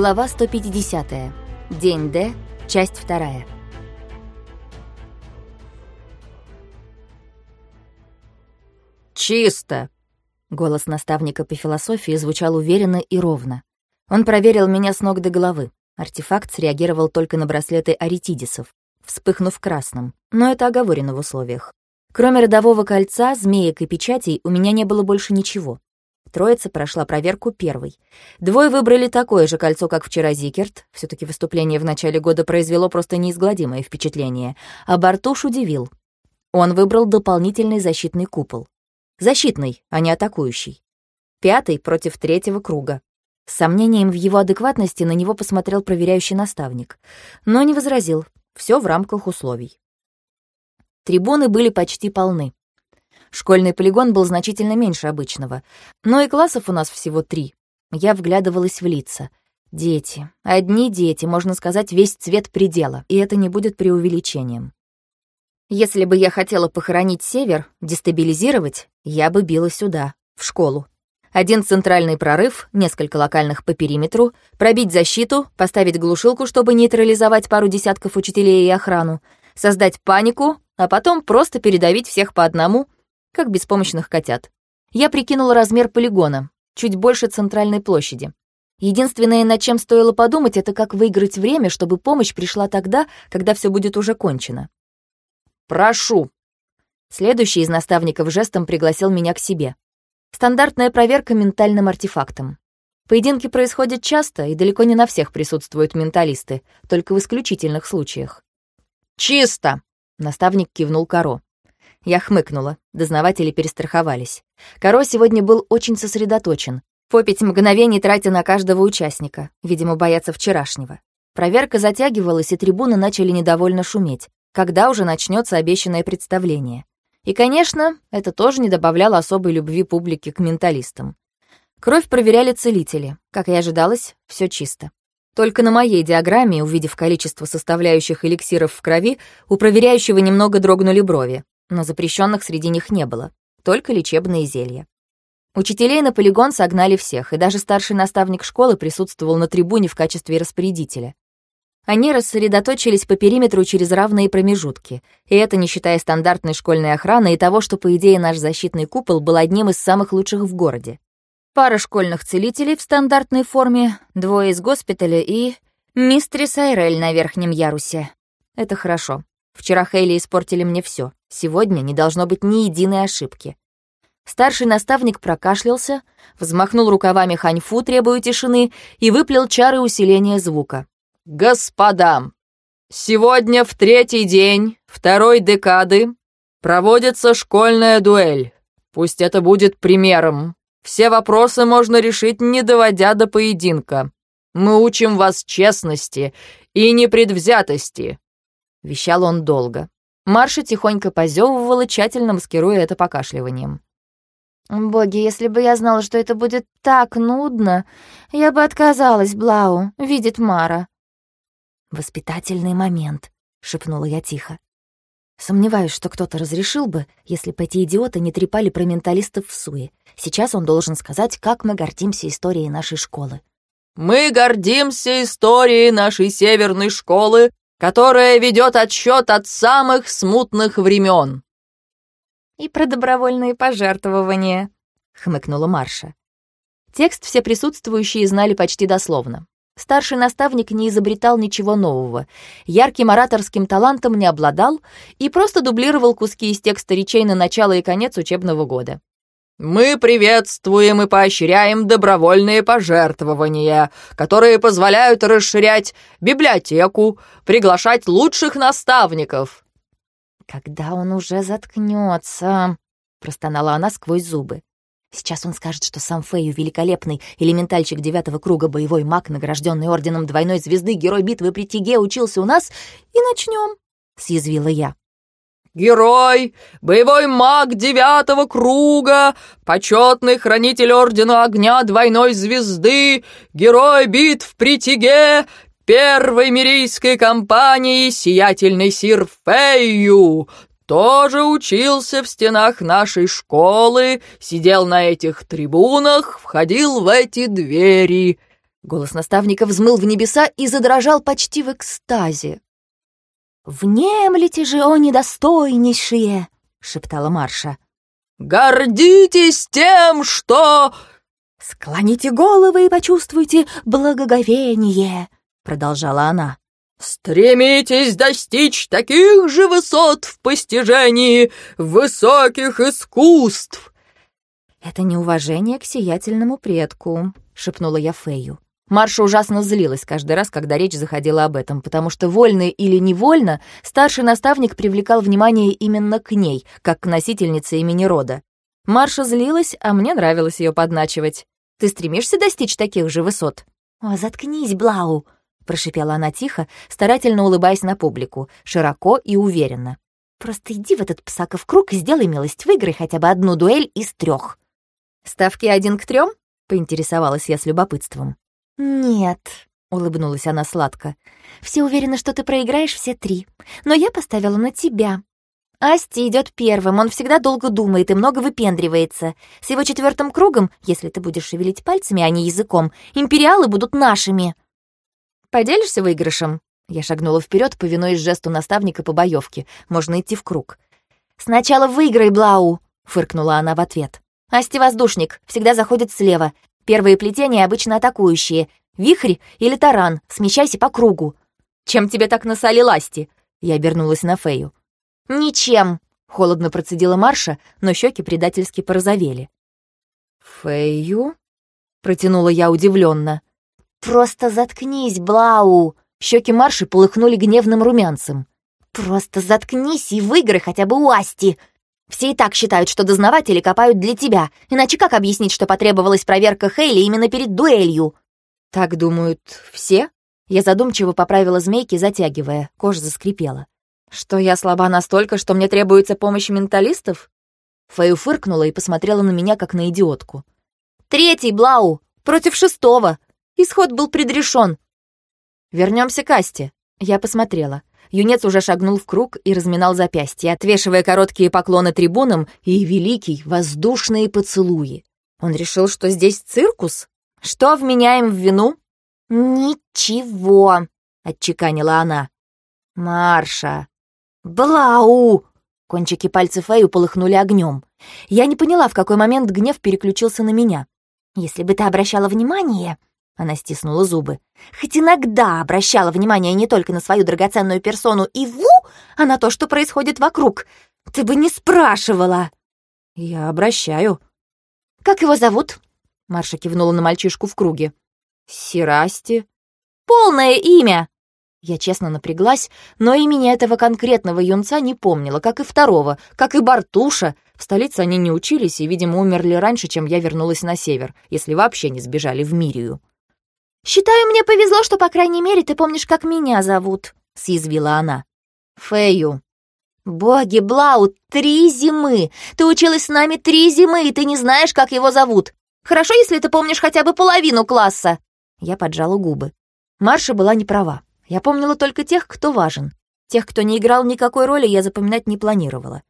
Глава 150. День Д. Часть вторая. «Чисто!» Голос наставника по философии звучал уверенно и ровно. Он проверил меня с ног до головы. Артефакт среагировал только на браслеты аритидисов, вспыхнув красным, но это оговорено в условиях. Кроме родового кольца, змеек и печатей у меня не было больше ничего. Троица прошла проверку первой. Двое выбрали такое же кольцо, как вчера Зикерт. все таки выступление в начале года произвело просто неизгладимое впечатление. А Бартуш удивил. Он выбрал дополнительный защитный купол. Защитный, а не атакующий. Пятый против третьего круга. С сомнением в его адекватности на него посмотрел проверяющий наставник. Но не возразил. Все в рамках условий. Трибуны были почти полны. Школьный полигон был значительно меньше обычного. Но и классов у нас всего три. Я вглядывалась в лица. Дети. Одни дети, можно сказать, весь цвет предела. И это не будет преувеличением. Если бы я хотела похоронить север, дестабилизировать, я бы била сюда, в школу. Один центральный прорыв, несколько локальных по периметру, пробить защиту, поставить глушилку, чтобы нейтрализовать пару десятков учителей и охрану, создать панику, а потом просто передавить всех по одному, как беспомощных котят. Я прикинула размер полигона, чуть больше центральной площади. Единственное, над чем стоило подумать, это как выиграть время, чтобы помощь пришла тогда, когда все будет уже кончено. «Прошу!» Следующий из наставников жестом пригласил меня к себе. Стандартная проверка ментальным артефактом. Поединки происходят часто, и далеко не на всех присутствуют менталисты, только в исключительных случаях. «Чисто!» — наставник кивнул Каро. Я хмыкнула, дознаватели перестраховались. Каро сегодня был очень сосредоточен, попить мгновений тратя на каждого участника, видимо, боятся вчерашнего. Проверка затягивалась, и трибуны начали недовольно шуметь когда уже начнется обещанное представление. И, конечно, это тоже не добавляло особой любви публики к менталистам. Кровь проверяли целители. Как и ожидалось, все чисто. Только на моей диаграмме, увидев количество составляющих эликсиров в крови, у проверяющего немного дрогнули брови, но запрещенных среди них не было, только лечебные зелья. Учителей на полигон согнали всех, и даже старший наставник школы присутствовал на трибуне в качестве распорядителя. Они рассредоточились по периметру через равные промежутки, и это не считая стандартной школьной охраны и того, что, по идее, наш защитный купол был одним из самых лучших в городе. Пара школьных целителей в стандартной форме, двое из госпиталя и... Мистрис Айрель на верхнем ярусе. Это хорошо. Вчера Хейли испортили мне все. Сегодня не должно быть ни единой ошибки. Старший наставник прокашлялся, взмахнул рукавами ханьфу, требуя тишины, и выплел чары усиления звука. «Господа, сегодня в третий день второй декады проводится школьная дуэль. Пусть это будет примером. Все вопросы можно решить, не доводя до поединка. Мы учим вас честности и непредвзятости», — вещал он долго. Марша тихонько позевывала, тщательно маскируя это покашливанием. «Боги, если бы я знала, что это будет так нудно, я бы отказалась, Блау, видит Мара», «Воспитательный момент», — шепнула я тихо. Сомневаюсь, что кто-то разрешил бы, если бы эти идиоты не трепали про менталистов в суе. Сейчас он должен сказать, как мы гордимся историей нашей школы. «Мы гордимся историей нашей северной школы, которая ведет отсчет от самых смутных времен». «И про добровольные пожертвования», — хмыкнула Марша. Текст все присутствующие знали почти дословно. Старший наставник не изобретал ничего нового, ярким ораторским талантом не обладал и просто дублировал куски из текста речей на начало и конец учебного года. «Мы приветствуем и поощряем добровольные пожертвования, которые позволяют расширять библиотеку, приглашать лучших наставников». «Когда он уже заткнется?» — простонала она сквозь зубы. Сейчас он скажет, что сам Фэйю великолепный элементальчик девятого круга, боевой маг, награжденный орденом двойной звезды, герой битвы при Тиге, учился у нас, и начнем, съязвила я. «Герой, боевой маг девятого круга, почетный хранитель Ордена Огня Двойной Звезды, герой битв при Тиге, первой мирийской компании сиятельный сир Фейю, тоже учился в стенах нашей школы, сидел на этих трибунах, входил в эти двери. Голос наставника взмыл в небеса и задрожал почти в экстазе. «Внемлите же, о недостойнейшие!» — шептала Марша. «Гордитесь тем, что...» «Склоните головы и почувствуйте благоговение», — продолжала она. «Стремитесь достичь таких же высот в постижении высоких искусств!» «Это неуважение к сиятельному предку», — шепнула я Фею. Марша ужасно злилась каждый раз, когда речь заходила об этом, потому что вольно или невольно старший наставник привлекал внимание именно к ней, как к носительнице имени рода. Марша злилась, а мне нравилось ее подначивать. «Ты стремишься достичь таких же высот?» «О, заткнись, Блау!» — прошипела она тихо, старательно улыбаясь на публику, широко и уверенно. «Просто иди в этот псаков круг и сделай милость, выиграй хотя бы одну дуэль из трех. «Ставки один к трем? поинтересовалась я с любопытством. «Нет», — улыбнулась она сладко. «Все уверены, что ты проиграешь все три. Но я поставила на тебя. Асти идет первым, он всегда долго думает и много выпендривается. С его четвертым кругом, если ты будешь шевелить пальцами, а не языком, империалы будут нашими». «Поделишься выигрышем?» Я шагнула вперед, повинуясь жесту наставника по боевке. Можно идти в круг. «Сначала выиграй, Блау!» — фыркнула она в ответ. «Асти воздушник, всегда заходит слева. Первые плетения обычно атакующие. Вихрь или таран, смещайся по кругу. Чем тебе так насолил Асти? Я обернулась на Фею. Ничем, холодно процедила Марша, но щеки предательски порозовели. Фею? протянула я удивленно. Просто заткнись, Блау. Щеки Марши полыхнули гневным румянцем. «Просто заткнись и выиграй хотя бы у Асти!» Все и так считают, что дознаватели копают для тебя, иначе как объяснить, что потребовалась проверка Хейли именно перед дуэлью?» «Так думают все?» Я задумчиво поправила змейки, затягивая, кожа заскрипела. «Что я слаба настолько, что мне требуется помощь менталистов?» Фэю фыркнула и посмотрела на меня, как на идиотку. «Третий, Блау! Против шестого! Исход был предрешен!» Вернемся к Асте. Я посмотрела. Юнец уже шагнул в круг и разминал запястья, отвешивая короткие поклоны трибунам и великий воздушные поцелуи. Он решил, что здесь циркус? Что вменяем в вину? «Ничего», — отчеканила она. «Марша!» «Блау!» Кончики пальцев Эю полыхнули огнем. Я не поняла, в какой момент гнев переключился на меня. «Если бы ты обращала внимание...» Она стиснула зубы. Хоть иногда обращала внимание не только на свою драгоценную персону Иву, а на то, что происходит вокруг. Ты бы не спрашивала. Я обращаю. Как его зовут? Марша кивнула на мальчишку в круге. Сирасти. Полное имя. Я честно напряглась, но имени этого конкретного юнца не помнила, как и второго, как и Бартуша. В столице они не учились и, видимо, умерли раньше, чем я вернулась на север, если вообще не сбежали в Мирию. «Считаю, мне повезло, что, по крайней мере, ты помнишь, как меня зовут», — съязвила она. «Фэю». «Боги, Блау, три зимы! Ты училась с нами три зимы, и ты не знаешь, как его зовут. Хорошо, если ты помнишь хотя бы половину класса». Я поджала губы. Марша была не права. Я помнила только тех, кто важен. Тех, кто не играл никакой роли, я запоминать не планировала.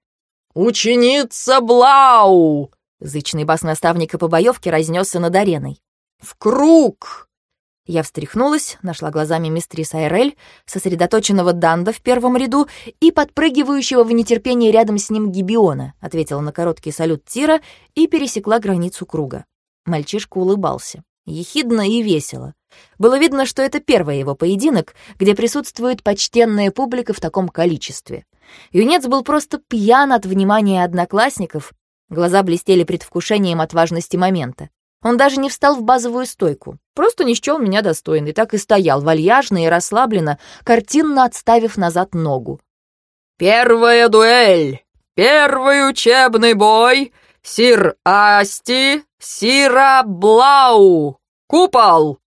«Ученица Блау!» Зычный бас наставника по боевке разнесся над ареной. «В круг! Я встряхнулась, нашла глазами мистрис Айрель, сосредоточенного Данда в первом ряду и подпрыгивающего в нетерпении рядом с ним Гибиона, ответила на короткий салют Тира и пересекла границу круга. Мальчишка улыбался. Ехидно и весело. Было видно, что это первый его поединок, где присутствует почтенная публика в таком количестве. Юнец был просто пьян от внимания одноклассников, глаза блестели предвкушением от важности момента. Он даже не встал в базовую стойку, просто не счел меня достойной, так и стоял вальяжно и расслабленно, картинно отставив назад ногу. «Первая дуэль! Первый учебный бой! Сир Асти, Сира Блау! Купол!»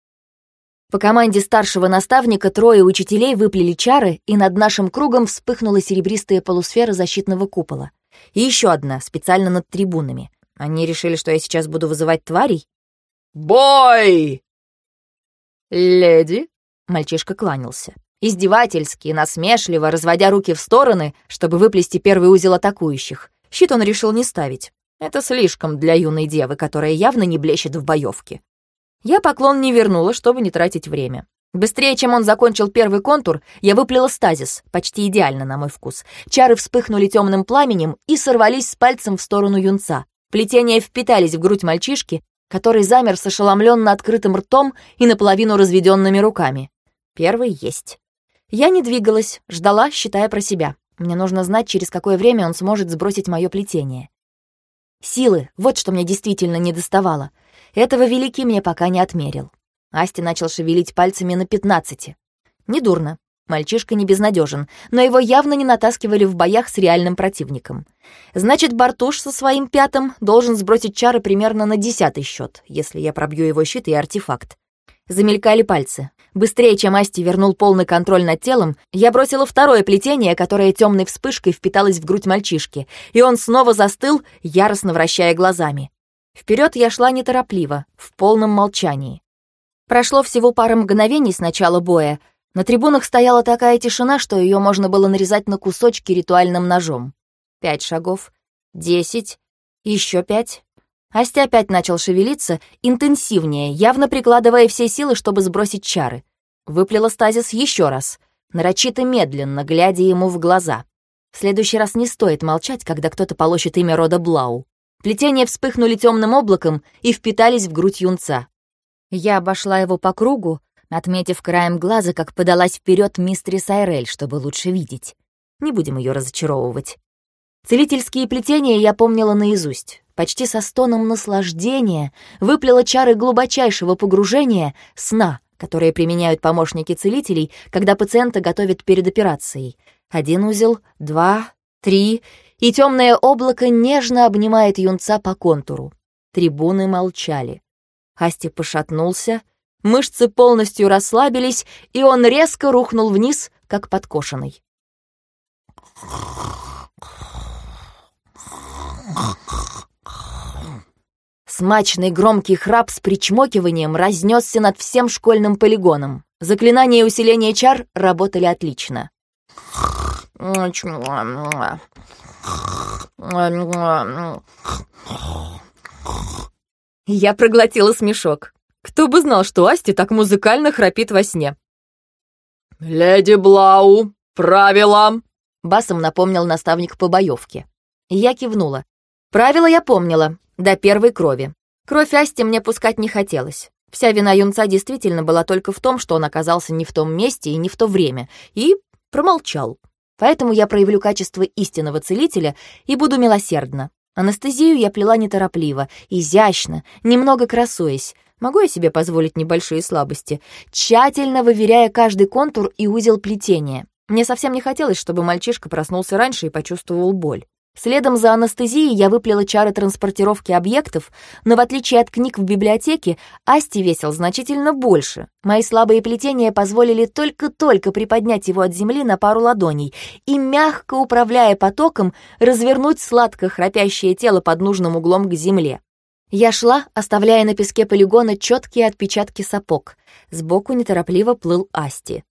По команде старшего наставника трое учителей выплели чары, и над нашим кругом вспыхнула серебристая полусфера защитного купола. И еще одна, специально над трибунами. Они решили, что я сейчас буду вызывать тварей? «Бой!» «Леди?» — мальчишка кланялся. Издевательски, насмешливо, разводя руки в стороны, чтобы выплести первый узел атакующих. Щит он решил не ставить. Это слишком для юной девы, которая явно не блещет в боевке. Я поклон не вернула, чтобы не тратить время. Быстрее, чем он закончил первый контур, я выплела стазис, почти идеально на мой вкус. Чары вспыхнули темным пламенем и сорвались с пальцем в сторону юнца. Плетения впитались в грудь мальчишки, который замер с ошеломленно открытым ртом и наполовину разведенными руками. Первый есть. Я не двигалась, ждала, считая про себя. Мне нужно знать, через какое время он сможет сбросить мое плетение. Силы — вот что мне действительно не доставало. Этого Великий мне пока не отмерил. Асти начал шевелить пальцами на пятнадцати. Недурно. Мальчишка не безнадежен, но его явно не натаскивали в боях с реальным противником. Значит, Бартуш со своим пятым должен сбросить чары примерно на десятый счет, если я пробью его щит и артефакт. Замелькали пальцы. Быстрее, чем Асти вернул полный контроль над телом, я бросила второе плетение, которое темной вспышкой впиталось в грудь мальчишки, и он снова застыл, яростно вращая глазами. Вперед я шла неторопливо, в полном молчании. Прошло всего пара мгновений с начала боя. На трибунах стояла такая тишина, что ее можно было нарезать на кусочки ритуальным ножом. Пять шагов, десять, еще пять. Асти опять начал шевелиться, интенсивнее, явно прикладывая все силы, чтобы сбросить чары. Выплела стазис еще раз, нарочито медленно, глядя ему в глаза. В следующий раз не стоит молчать, когда кто-то полощет имя рода Блау. Плетения вспыхнули темным облаком и впитались в грудь юнца. Я обошла его по кругу, отметив краем глаза, как подалась вперед мистрис Айрель, чтобы лучше видеть. Не будем ее разочаровывать. Целительские плетения я помнила наизусть. Почти со стоном наслаждения выплела чары глубочайшего погружения сна, которые применяют помощники целителей, когда пациента готовят перед операцией. Один узел, два, три, и темное облако нежно обнимает юнца по контуру. Трибуны молчали. Асти пошатнулся, мышцы полностью расслабились, и он резко рухнул вниз, как подкошенный. Смачный громкий храп с причмокиванием разнесся над всем школьным полигоном. Заклинания и усиление чар работали отлично. Я проглотила смешок. Кто бы знал, что Асти так музыкально храпит во сне. «Леди Блау, правила!» Басом напомнил наставник по боевке. Я кивнула. Правила я помнила, до первой крови. Кровь Асти мне пускать не хотелось. Вся вина юнца действительно была только в том, что он оказался не в том месте и не в то время, и промолчал. Поэтому я проявлю качество истинного целителя и буду милосердна. Анестезию я плела неторопливо, изящно, немного красуясь. Могу я себе позволить небольшие слабости, тщательно выверяя каждый контур и узел плетения. Мне совсем не хотелось, чтобы мальчишка проснулся раньше и почувствовал боль. Следом за анестезией я выплела чары транспортировки объектов, но в отличие от книг в библиотеке, Асти весил значительно больше. Мои слабые плетения позволили только-только приподнять его от земли на пару ладоней и, мягко управляя потоком, развернуть сладко храпящее тело под нужным углом к земле. Я шла, оставляя на песке полигона четкие отпечатки сапог. Сбоку неторопливо плыл Асти.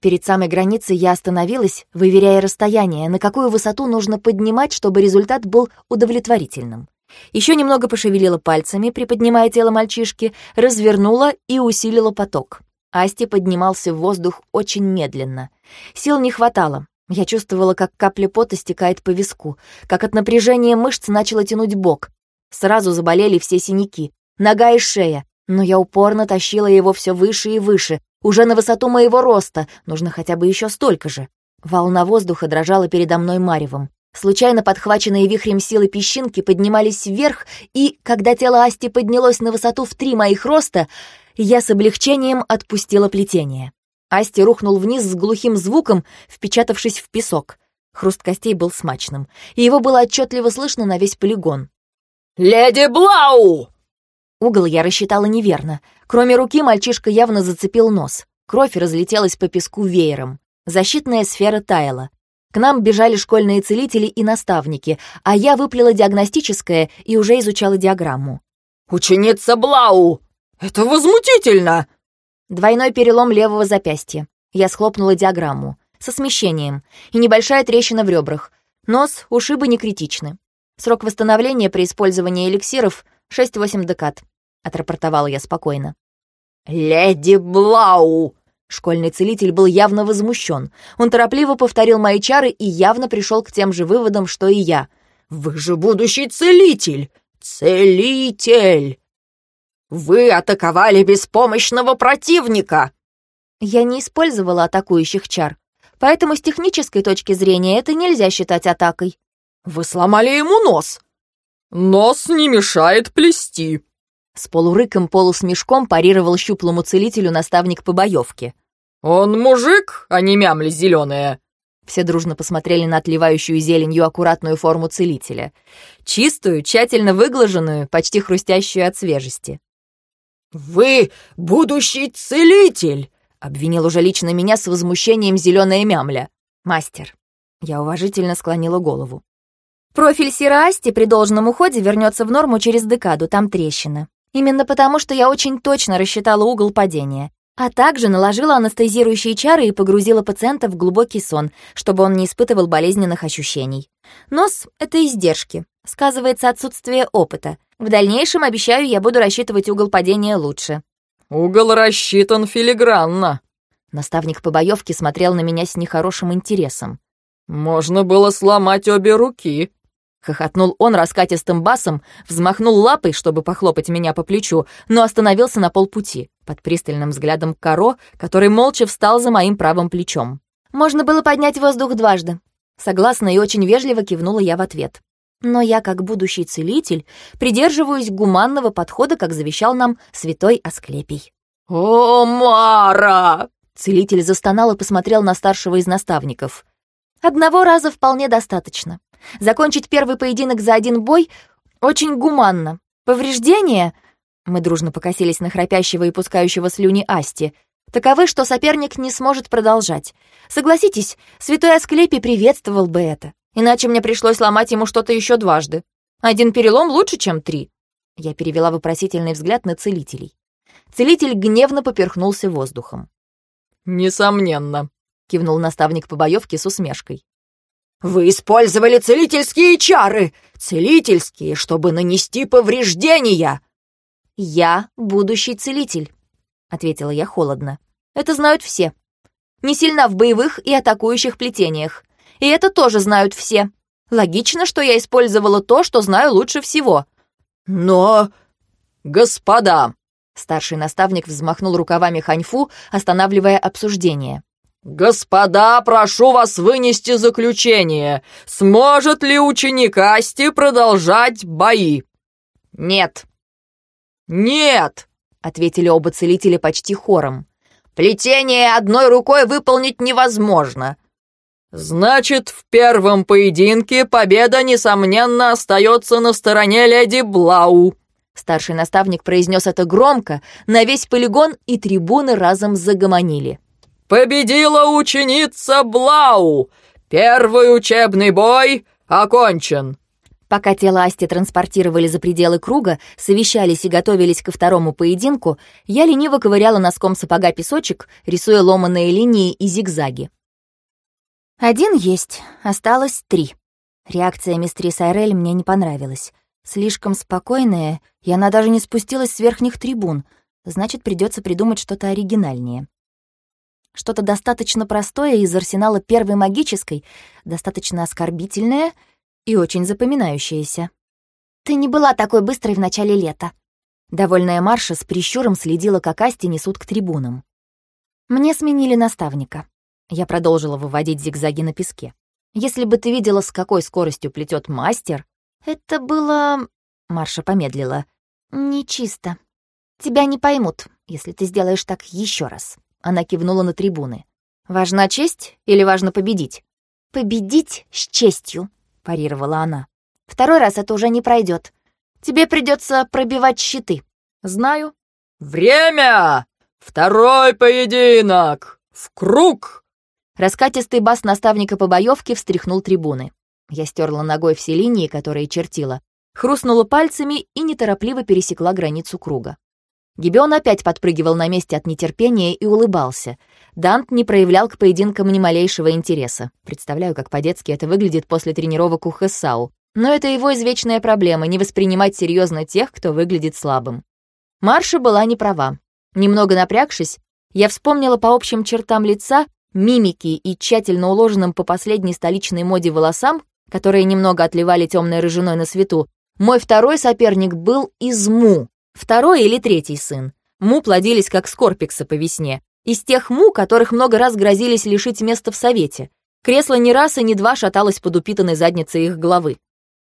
Перед самой границей я остановилась, выверяя расстояние, на какую высоту нужно поднимать, чтобы результат был удовлетворительным. Еще немного пошевелила пальцами, приподнимая тело мальчишки, развернула и усилила поток. Асти поднимался в воздух очень медленно. Сил не хватало. Я чувствовала, как капля пота стекает по виску, как от напряжения мышц начала тянуть бок. Сразу заболели все синяки, нога и шея, но я упорно тащила его все выше и выше, уже на высоту моего роста, нужно хотя бы еще столько же. Волна воздуха дрожала передо мной маревом. Случайно подхваченные вихрем силы песчинки поднимались вверх, и, когда тело Асти поднялось на высоту в три моих роста, я с облегчением отпустила плетение. Асти рухнул вниз с глухим звуком, впечатавшись в песок. Хруст костей был смачным, и его было отчетливо слышно на весь полигон. «Леди Блау!» Угол я рассчитала неверно. Кроме руки мальчишка явно зацепил нос. Кровь разлетелась по песку веером. Защитная сфера таяла. К нам бежали школьные целители и наставники, а я выплела диагностическое и уже изучала диаграмму. «Ученица Блау! Это возмутительно!» Двойной перелом левого запястья. Я схлопнула диаграмму. Со смещением. И небольшая трещина в ребрах. Нос, ушибы не критичны. Срок восстановления при использовании эликсиров — 6-8 декад», — отрапортовала я спокойно. «Леди Блау!» Школьный целитель был явно возмущен. Он торопливо повторил мои чары и явно пришел к тем же выводам, что и я. «Вы же будущий целитель! Целитель! Вы атаковали беспомощного противника!» Я не использовала атакующих чар, поэтому с технической точки зрения это нельзя считать атакой. «Вы сломали ему нос!» «Нос не мешает плести!» С полурыком полусмешком парировал щуплому целителю наставник по боевке. «Он мужик, а не мямли зеленая!» Все дружно посмотрели на отливающую зеленью аккуратную форму целителя. Чистую, тщательно выглаженную, почти хрустящую от свежести. «Вы будущий целитель!» — обвинил уже лично меня с возмущением зеленая мямля. «Мастер». Я уважительно склонила голову. Профиль Сираасти при должном уходе вернется в норму через декаду, там трещина. Именно потому, что я очень точно рассчитала угол падения а также наложила анестезирующие чары и погрузила пациента в глубокий сон, чтобы он не испытывал болезненных ощущений. Нос — это издержки. Сказывается отсутствие опыта. В дальнейшем, обещаю, я буду рассчитывать угол падения лучше. «Угол рассчитан филигранно». Наставник по боевке смотрел на меня с нехорошим интересом. «Можно было сломать обе руки». Хохотнул он раскатистым басом, взмахнул лапой, чтобы похлопать меня по плечу, но остановился на полпути, под пристальным взглядом Каро, который молча встал за моим правым плечом. «Можно было поднять воздух дважды». Согласно и очень вежливо кивнула я в ответ. Но я, как будущий целитель, придерживаюсь гуманного подхода, как завещал нам святой Асклепий. «О, Мара!» Целитель застонал и посмотрел на старшего из наставников. «Одного раза вполне достаточно. Закончить первый поединок за один бой очень гуманно. Повреждения...» Мы дружно покосились на храпящего и пускающего слюни Асти. Таковы, что соперник не сможет продолжать. Согласитесь, святой Асклепий приветствовал бы это. Иначе мне пришлось ломать ему что-то еще дважды. Один перелом лучше, чем три. Я перевела вопросительный взгляд на целителей. Целитель гневно поперхнулся воздухом. «Несомненно», — кивнул наставник по боевке с усмешкой. «Вы использовали целительские чары! Целительские, чтобы нанести повреждения!» «Я будущий целитель», — ответила я холодно. «Это знают все. Не сильна в боевых и атакующих плетениях. И это тоже знают все. Логично, что я использовала то, что знаю лучше всего». «Но...» «Господа!» Старший наставник взмахнул рукавами ханьфу, останавливая обсуждение. «Господа, прошу вас вынести заключение. Сможет ли ученик Асти продолжать бои?» «Нет». «Нет», — ответили оба целителя почти хором. «Плетение одной рукой выполнить невозможно». «Значит, в первом поединке победа, несомненно, остается на стороне леди Блау». Старший наставник произнес это громко, на весь полигон и трибуны разом загомонили. Победила ученица Блау! Первый учебный бой окончен!» Пока тело Асти транспортировали за пределы круга, совещались и готовились ко второму поединку, я лениво ковыряла носком сапога песочек, рисуя ломаные линии и зигзаги. Один есть, осталось три. Реакция мистрис Айрель мне не понравилась. Слишком спокойная, и она даже не спустилась с верхних трибун, значит, придется придумать что-то оригинальнее. Что-то достаточно простое из арсенала первой магической, достаточно оскорбительное и очень запоминающееся. «Ты не была такой быстрой в начале лета». Довольная Марша с прищуром следила, как Асти несут к трибунам. Мне сменили наставника. Я продолжила выводить зигзаги на песке. Если бы ты видела, с какой скоростью плетет мастер, это было... Марша помедлила. Нечисто. Тебя не поймут, если ты сделаешь так еще раз. Она кивнула на трибуны. «Важна честь или важно победить?» «Победить с честью», — парировала она. «Второй раз это уже не пройдет. Тебе придется пробивать щиты». «Знаю». «Время! Второй поединок! В круг!» Раскатистый бас наставника по боевке встряхнул трибуны. Я стерла ногой все линии, которые чертила, хрустнула пальцами и неторопливо пересекла границу круга. Гибион опять подпрыгивал на месте от нетерпения и улыбался. Дант не проявлял к поединкам ни малейшего интереса. Представляю, как по-детски это выглядит после тренировок у Хессау. Но это его извечная проблема — не воспринимать серьезно тех, кто выглядит слабым. Марша была не права. Немного напрягшись, я вспомнила по общим чертам лица, мимики и тщательно уложенным по последней столичной моде волосам, которые немного отливали темной рыжиной на свету, мой второй соперник был из Му, второй или третий сын. Му плодились как скорпиксы по весне, из тех Му, которых много раз грозились лишить места в Совете. Кресло ни раз и ни два шаталось под упитанной задницей их головы.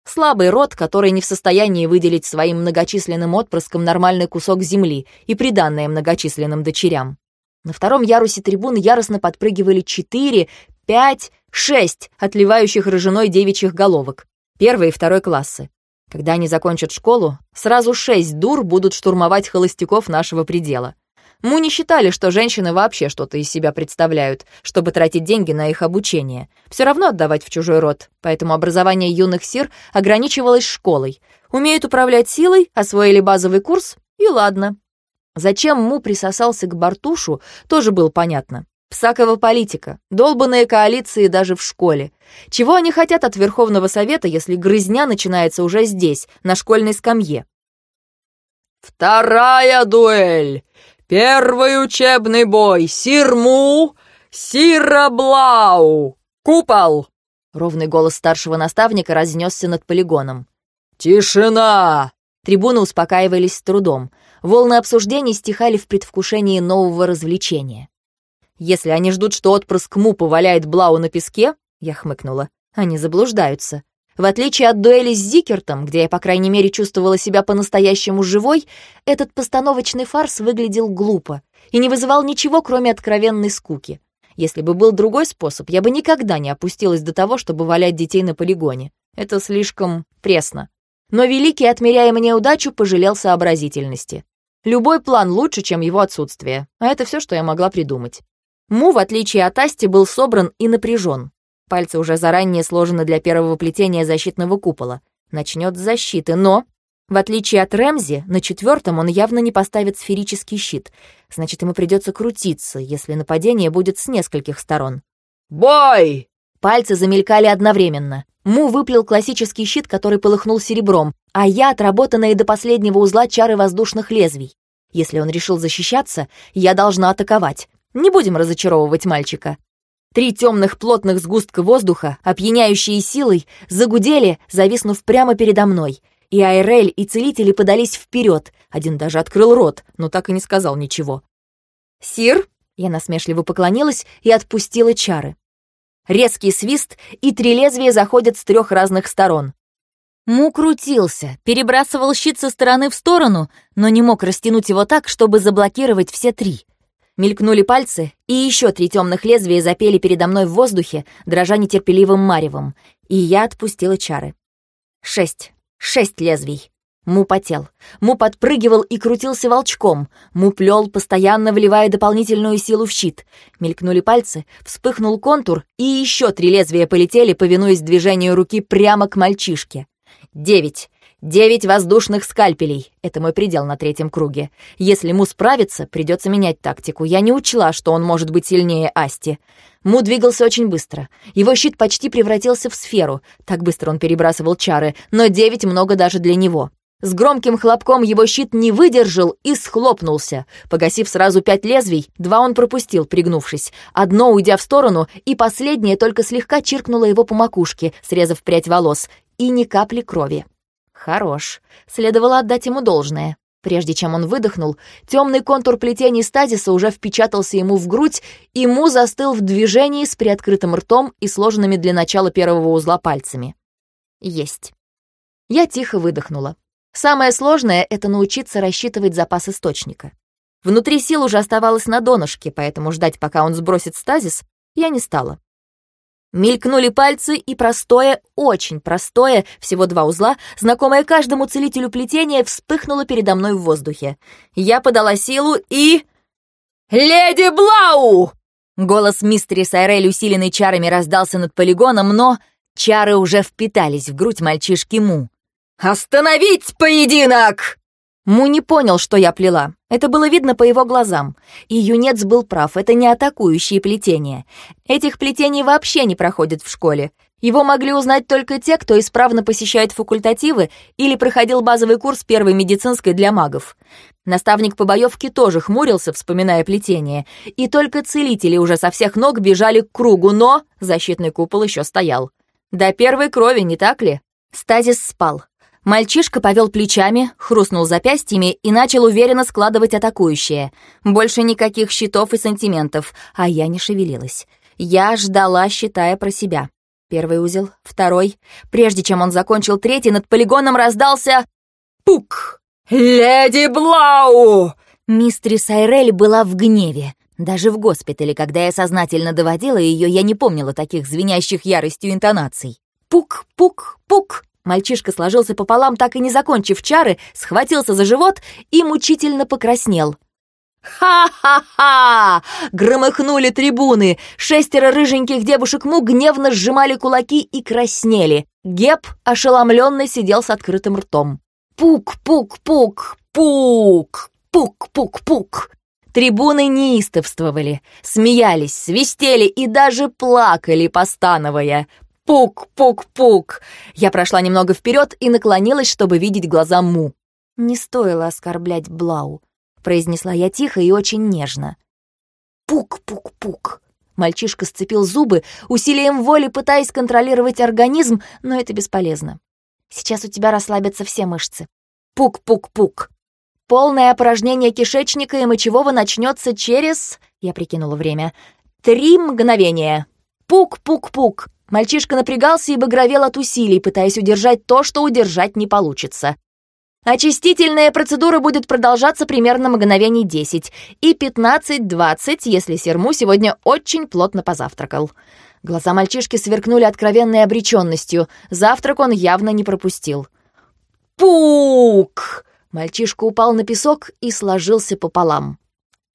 Слабый род, который не в состоянии выделить своим многочисленным отпрыскам нормальный кусок земли и приданное многочисленным дочерям. На втором ярусе трибун яростно подпрыгивали четыре, пять, шесть отливающих рыжиной девичьих головок. Первый и второй классы. Когда они закончат школу, сразу шесть дур будут штурмовать холостяков нашего предела. Мы не считали, что женщины вообще что-то из себя представляют, чтобы тратить деньги на их обучение. Все равно отдавать в чужой род, поэтому образование юных сир ограничивалось школой. Умеют управлять силой, освоили базовый курс, и ладно. Зачем Му присосался к Бартушу, тоже было понятно. Псакова политика, долбанные коалиции даже в школе. Чего они хотят от Верховного Совета, если грызня начинается уже здесь, на школьной скамье? «Вторая дуэль! Первый учебный бой! Сирму! Сираблау! Купол!» Ровный голос старшего наставника разнесся над полигоном. «Тишина!» Трибуны успокаивались с трудом. Волны обсуждений стихали в предвкушении нового развлечения. «Если они ждут, что отпрыск Му поваляет Блау на песке», — я хмыкнула, — «они заблуждаются. В отличие от дуэли с Зикертом, где я, по крайней мере, чувствовала себя по-настоящему живой, этот постановочный фарс выглядел глупо и не вызывал ничего, кроме откровенной скуки. Если бы был другой способ, я бы никогда не опустилась до того, чтобы валять детей на полигоне. Это слишком пресно. Но Великий, отмеряя мне удачу, пожалел сообразительности. Любой план лучше, чем его отсутствие, а это все, что я могла придумать. Му, в отличие от Асти, был собран и напряжен. Пальцы уже заранее сложены для первого плетения защитного купола. Начнет с защиты, но... В отличие от Рэмзи, на четвертом он явно не поставит сферический щит. Значит, ему придется крутиться, если нападение будет с нескольких сторон. «Бой!» Пальцы замелькали одновременно. Му выплел классический щит, который полыхнул серебром, а я отработанные до последнего узла чары воздушных лезвий. Если он решил защищаться, я должна атаковать. Не будем разочаровывать мальчика. Три темных плотных сгустка воздуха, опьяняющие силой, загудели, зависнув прямо передо мной. И Айрель, и целители подались вперед. Один даже открыл рот, но так и не сказал ничего. «Сир?» — я насмешливо поклонилась и отпустила чары. Резкий свист, и три лезвия заходят с трех разных сторон. Му крутился, перебрасывал щит со стороны в сторону, но не мог растянуть его так, чтобы заблокировать все три. Мелькнули пальцы, и еще три темных лезвия запели передо мной в воздухе, дрожа нетерпеливым маревом, и я отпустила чары. Шесть. Шесть лезвий. Му потел. Му подпрыгивал и крутился волчком. Му плел, постоянно вливая дополнительную силу в щит. Мелькнули пальцы, вспыхнул контур, и еще три лезвия полетели, повинуясь движению руки прямо к мальчишке. Девять. Девять воздушных скальпелей. Это мой предел на третьем круге. Если Му справится, придется менять тактику. Я не учла, что он может быть сильнее Асти. Му двигался очень быстро. Его щит почти превратился в сферу. Так быстро он перебрасывал чары, но девять много даже для него. С громким хлопком его щит не выдержал и схлопнулся. Погасив сразу пять лезвий, два он пропустил, пригнувшись. Одно уйдя в сторону, и последнее только слегка чиркнуло его по макушке, срезав прядь волос, и ни капли крови. Хорош. Следовало отдать ему должное. Прежде чем он выдохнул, темный контур плетений стазиса уже впечатался ему в грудь, и Му застыл в движении с приоткрытым ртом и сложенными для начала первого узла пальцами. Есть. Я тихо выдохнула. Самое сложное — это научиться рассчитывать запас источника. Внутри сил уже оставалось на донышке, поэтому ждать, пока он сбросит стазис, я не стала. Мелькнули пальцы, и простое, очень простое, всего два узла, знакомое каждому целителю плетения, вспыхнуло передо мной в воздухе. Я подала силу и... «Леди Блау!» Голос мистери Сайрель, усиленный чарами, раздался над полигоном, но чары уже впитались в грудь мальчишки Му. «Остановить поединок!» Му не понял, что я плела. Это было видно по его глазам. И юнец был прав, это не атакующие плетения. Этих плетений вообще не проходят в школе. Его могли узнать только те, кто исправно посещает факультативы или проходил базовый курс первой медицинской для магов. Наставник по боевке тоже хмурился, вспоминая плетение, и только целители уже со всех ног бежали к кругу, но защитный купол еще стоял. До первой крови, не так ли? Стазис спал. Мальчишка повел плечами, хрустнул запястьями и начал уверенно складывать атакующее. Больше никаких щитов и сантиментов, а я не шевелилась. Я ждала, считая про себя. Первый узел, второй. Прежде чем он закончил третий, над полигоном раздался... Пук! «Леди Блау!» Мистрис Айрель была в гневе. Даже в госпитале, когда я сознательно доводила ее, я не помнила таких звенящих яростью интонаций. Пук, пук, пук. Мальчишка сложился пополам, так и не закончив чары, схватился за живот и мучительно покраснел. «Ха-ха-ха!» — громыхнули трибуны. Шестеро рыженьких девушек Му гневно сжимали кулаки и краснели. Геп ошеломленно сидел с открытым ртом. «Пук-пук-пук! Пук! Пук-пук-пук!» Трибуны неистовствовали, смеялись, свистели и даже плакали, постановая. Пук-пук-пук! Я прошла немного вперед и наклонилась, чтобы видеть глаза Му. Не стоило оскорблять Блау, произнесла я тихо и очень нежно. Пук-пук-пук! Мальчишка сцепил зубы, усилием воли пытаясь контролировать организм, но это бесполезно. Сейчас у тебя расслабятся все мышцы. Пук-пук-пук. Полное опорожнение кишечника и мочевого начнется через... Я прикинула время. Три мгновения. Пук-пук-пук. Мальчишка напрягался и багровел от усилий, пытаясь удержать то, что удержать не получится. Очистительная процедура будет продолжаться примерно мгновений 10 и 15-20, если Серму сегодня очень плотно позавтракал. Глаза мальчишки сверкнули откровенной обреченностью. Завтрак он явно не пропустил. «Пук!» Мальчишка упал на песок и сложился пополам.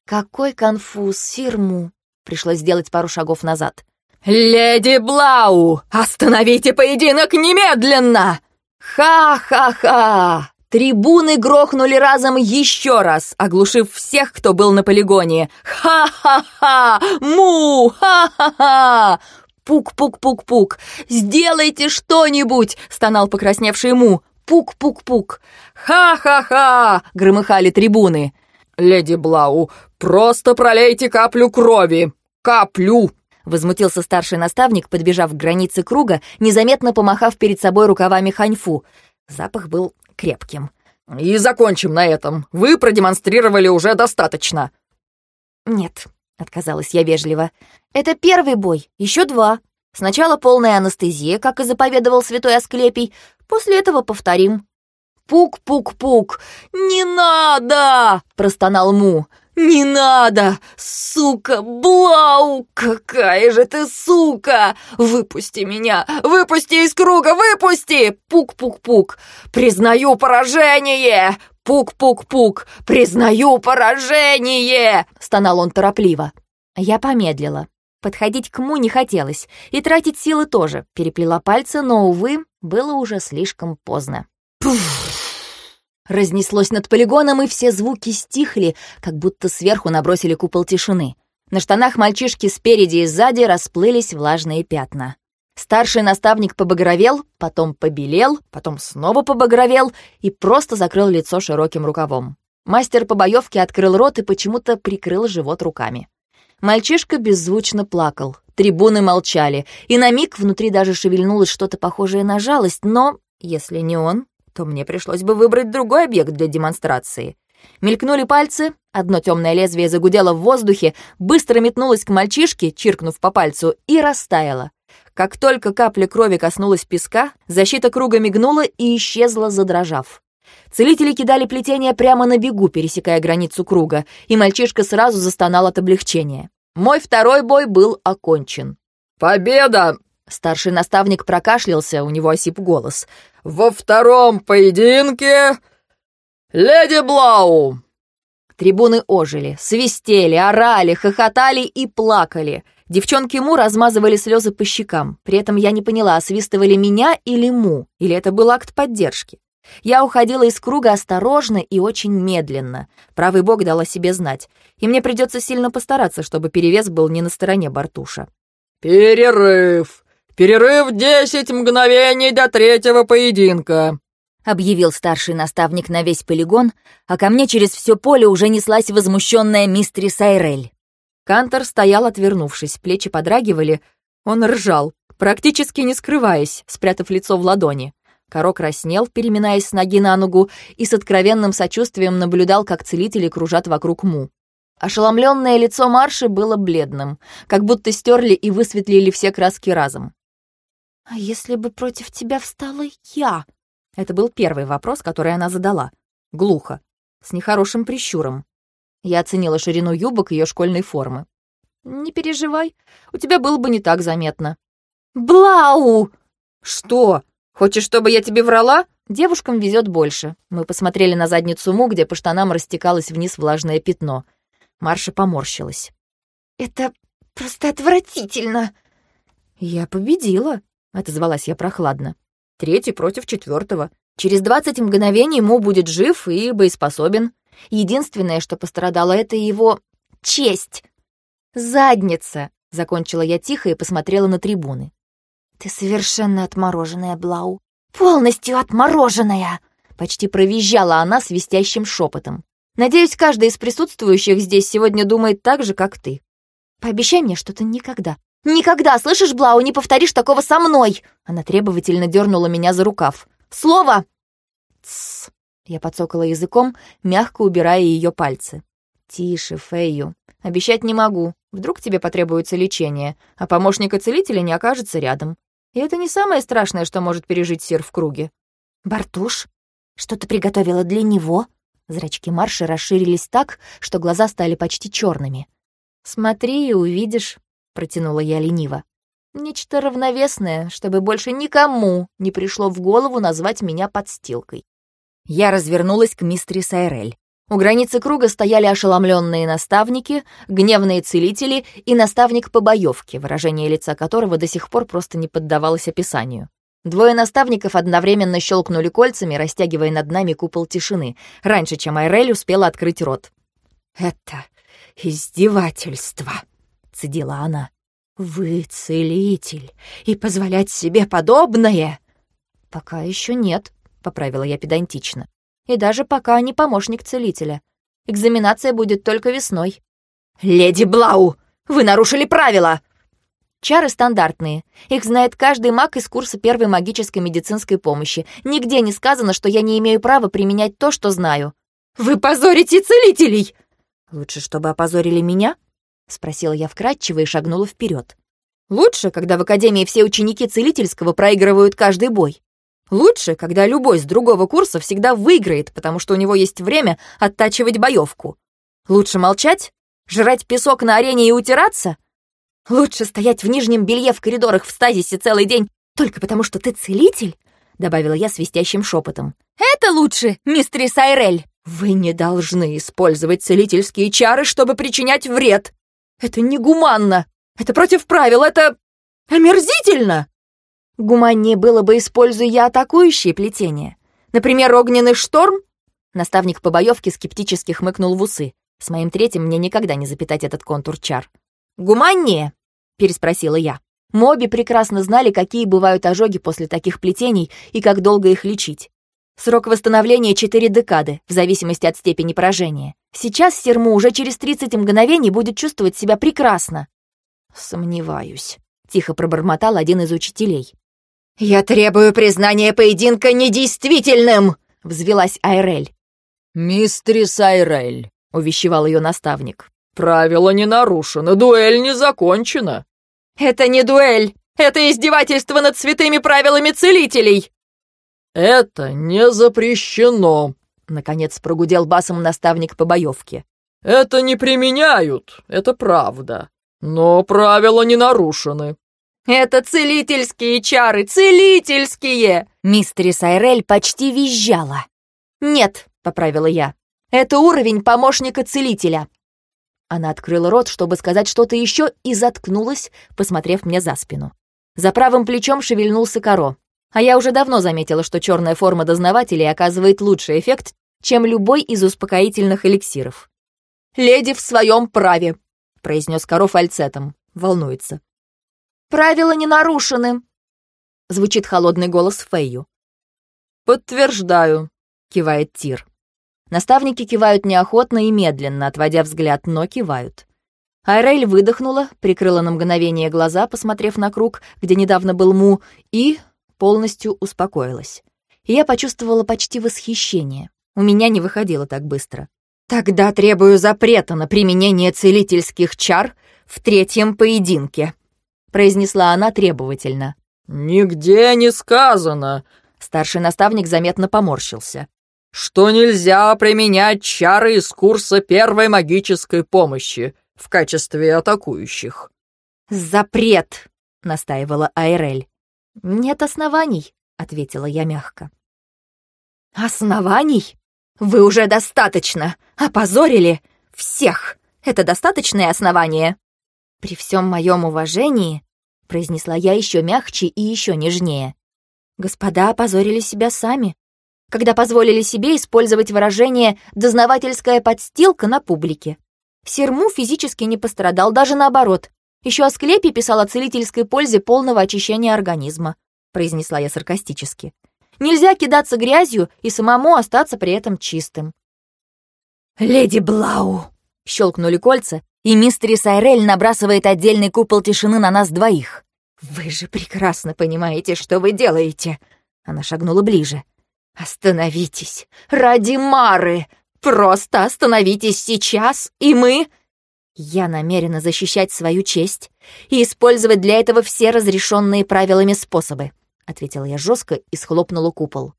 «Какой конфуз, Сирму!» Пришлось сделать пару шагов назад. «Леди Блау, остановите поединок немедленно!» «Ха-ха-ха!» Трибуны грохнули разом еще раз, оглушив всех, кто был на полигоне. «Ха-ха-ха! Му! Ха-ха-ха!» «Пук-пук-пук-пук! Сделайте что-нибудь!» — стонал покрасневший Му. «Пук-пук-пук!» «Ха-ха-ха!» — громыхали трибуны. «Леди Блау, просто пролейте каплю крови! Каплю!» Возмутился старший наставник, подбежав к границе круга, незаметно помахав перед собой рукавами ханьфу. Запах был крепким. «И закончим на этом. Вы продемонстрировали уже достаточно». «Нет», — отказалась я вежливо. «Это первый бой, еще два. Сначала полная анестезия, как и заповедовал святой Асклепий. После этого повторим». «Пук-пук-пук! Не надо!» — простонал Му. «Не надо! Сука! Блау! Какая же ты сука! Выпусти меня! Выпусти из круга! Выпусти! Пук-пук-пук! Признаю поражение! Пук-пук-пук! Признаю поражение!» Стонал он торопливо. Я помедлила. Подходить к Му не хотелось, и тратить силы тоже. Переплела пальцы, но, увы, было уже слишком поздно. Пуф! Разнеслось над полигоном, и все звуки стихли, как будто сверху набросили купол тишины. На штанах мальчишки спереди и сзади расплылись влажные пятна. Старший наставник побагровел, потом побелел, потом снова побагровел и просто закрыл лицо широким рукавом. Мастер по боевке открыл рот и почему-то прикрыл живот руками. Мальчишка беззвучно плакал, трибуны молчали, и на миг внутри даже шевельнулось что-то похожее на жалость, но, если не он, то мне пришлось бы выбрать другой объект для демонстрации. Мелькнули пальцы, одно темное лезвие загудело в воздухе, быстро метнулось к мальчишке, чиркнув по пальцу, и растаяло. Как только капля крови коснулась песка, защита круга мигнула и исчезла, задрожав. Целители кидали плетение прямо на бегу, пересекая границу круга, и мальчишка сразу застонал от облегчения. Мой второй бой был окончен. «Победа Старший наставник прокашлялся, у него осип голос. «Во втором поединке леди Блау!» Трибуны ожили, свистели, орали, хохотали и плакали. Девчонки Му размазывали слезы по щекам. При этом я не поняла, освистывали меня или Му, или это был акт поддержки. Я уходила из круга осторожно и очень медленно. Правый бок дал о себе знать. И мне придется сильно постараться, чтобы перевес был не на стороне Бартуша. «Перерыв! Перерыв десять мгновений до третьего поединка!» объявил старший наставник на весь полигон, а ко мне через все поле уже неслась возмущенная мистри Сайрель. Кантор стоял, отвернувшись, плечи подрагивали, он ржал, практически не скрываясь, спрятав лицо в ладони. Коро краснел, переминаясь с ноги на ногу, и с откровенным сочувствием наблюдал, как целители кружат вокруг Му. Ошеломленное лицо Марши было бледным, как будто стерли и высветлили все краски разом. «А если бы против тебя встала я?» Это был первый вопрос, который она задала. Глухо, с нехорошим прищуром. Я оценила ширину юбок ее школьной формы. «Не переживай, у тебя было бы не так заметно». «Блау!» «Что? Хочешь, чтобы я тебе врала?» Девушкам везет больше. Мы посмотрели на задницу Му, где по штанам растекалось вниз влажное пятно. Марша поморщилась. «Это просто отвратительно!» «Я победила», — отозвалась я прохладно. Третий против четвертого. Через двадцать мгновений Му будет жив и боеспособен. Единственное, что пострадало, это его честь. «Задница!» — закончила я тихо и посмотрела на трибуны. «Ты совершенно отмороженная, Блау. Полностью отмороженная!» Почти провизжала она свистящим шепотом. «Надеюсь, каждый из присутствующих здесь сегодня думает так же, как ты. Пообещай мне, что ты никогда, «Никогда, слышишь, Блау, не повторишь такого со мной!» Она требовательно дернула меня за рукав. «Слово!» «Тссс!» Я подсокала языком, мягко убирая ее пальцы. «Тише, Фейю. Обещать не могу. Вдруг тебе потребуется лечение, а помощника целителя не окажется рядом. И это не самое страшное, что может пережить Сир в круге». «Бартуш, что ты приготовила для него?» Зрачки Марши расширились так, что глаза стали почти черными. «Смотри и увидишь» протянула я лениво. Нечто равновесное, чтобы больше никому не пришло в голову назвать меня подстилкой. Я развернулась к мистери Сайрель. У границы круга стояли ошеломленные наставники, гневные целители и наставник по боевке, выражение лица которого до сих пор просто не поддавалось описанию. Двое наставников одновременно щелкнули кольцами, растягивая над нами купол тишины, раньше, чем Айрель успела открыть рот. «Это издевательство!» Цедила она. «Вы целитель, и позволять себе подобное?» «Пока еще нет», — поправила я педантично. «И даже пока не помощник целителя. Экзаменация будет только весной». «Леди Блау, вы нарушили правила!» Чары стандартные. Их знает каждый маг из курса первой магической медицинской помощи. Нигде не сказано, что я не имею права применять то, что знаю. «Вы позорите целителей!» «Лучше, чтобы опозорили меня?» — спросила я вкратчиво и шагнула вперед. «Лучше, когда в Академии все ученики Целительского проигрывают каждый бой. Лучше, когда любой с другого курса всегда выиграет, потому что у него есть время оттачивать боевку. Лучше молчать? Жрать песок на арене и утираться? Лучше стоять в нижнем белье в коридорах в стазисе целый день только потому, что ты целитель?» — добавила я свистящим шепотом. «Это лучше, мистерис Айрель!» «Вы не должны использовать целительские чары, чтобы причинять вред!» Это негуманно! Это против правил! Это омерзительно!» Гуманнее было бы, используя я атакующие плетения. Например, огненный шторм? Наставник по боевке скептически хмыкнул в усы. С моим третьим мне никогда не запитать этот контур чар. «Гуманнее?» — переспросила я. Моби прекрасно знали, какие бывают ожоги после таких плетений и как долго их лечить. Срок восстановления — четыре декады, в зависимости от степени поражения. Сейчас Серму уже через 30 мгновений будет чувствовать себя прекрасно. «Сомневаюсь», — тихо пробормотал один из учителей. «Я требую признания поединка недействительным!» — взвелась Айрель. «Мистрис Айрель», — увещевал ее наставник. «Правила не нарушены, дуэль не закончена». «Это не дуэль! Это издевательство над святыми правилами целителей!» «Это не запрещено», — наконец прогудел басом наставник по боевке. «Это не применяют, это правда. Но правила не нарушены». «Это целительские чары, целительские!» Мистерис Айрель почти визжала. «Нет», — поправила я, — «это уровень помощника-целителя». Она открыла рот, чтобы сказать что-то еще, и заткнулась, посмотрев мне за спину. За правым плечом шевельнулся коро. А я уже давно заметила, что черная форма дознавателей оказывает лучший эффект, чем любой из успокоительных эликсиров. «Леди в своем праве», — произнес коров фальцетом. Волнуется. «Правила не нарушены», — звучит холодный голос Фейю. «Подтверждаю», — кивает Тир. Наставники кивают неохотно и медленно, отводя взгляд, но кивают. Айрель выдохнула, прикрыла на мгновение глаза, посмотрев на круг, где недавно был Му, и полностью успокоилась. И я почувствовала почти восхищение. У меня не выходило так быстро. «Тогда требую запрета на применение целительских чар в третьем поединке», произнесла она требовательно. «Нигде не сказано», Старший наставник заметно поморщился. «Что нельзя применять чары из курса первой магической помощи в качестве атакующих». «Запрет!» — настаивала Айрель. «Нет оснований», — ответила я мягко. «Оснований? Вы уже достаточно опозорили всех. Это достаточное основание?» «При всем моем уважении», — произнесла я еще мягче и еще нежнее, Господа опозорили себя сами, когда позволили себе использовать выражение «дознавательская подстилка» на публике. Серму физически не пострадал, даже наоборот. Еще о склепе писал о целительской пользе полного очищения организма, произнесла я саркастически. Нельзя кидаться грязью и самому остаться при этом чистым. «Леди Блау!» — щелкнули кольца, и мистерис Айрель набрасывает отдельный купол тишины на нас двоих. «Вы же прекрасно понимаете, что вы делаете!» Она шагнула ближе. «Остановитесь! Ради Мары! Просто остановитесь сейчас, и мы...» «Я намерена защищать свою честь и использовать для этого все разрешенные правилами способы», ответила я жестко и схлопнула купол.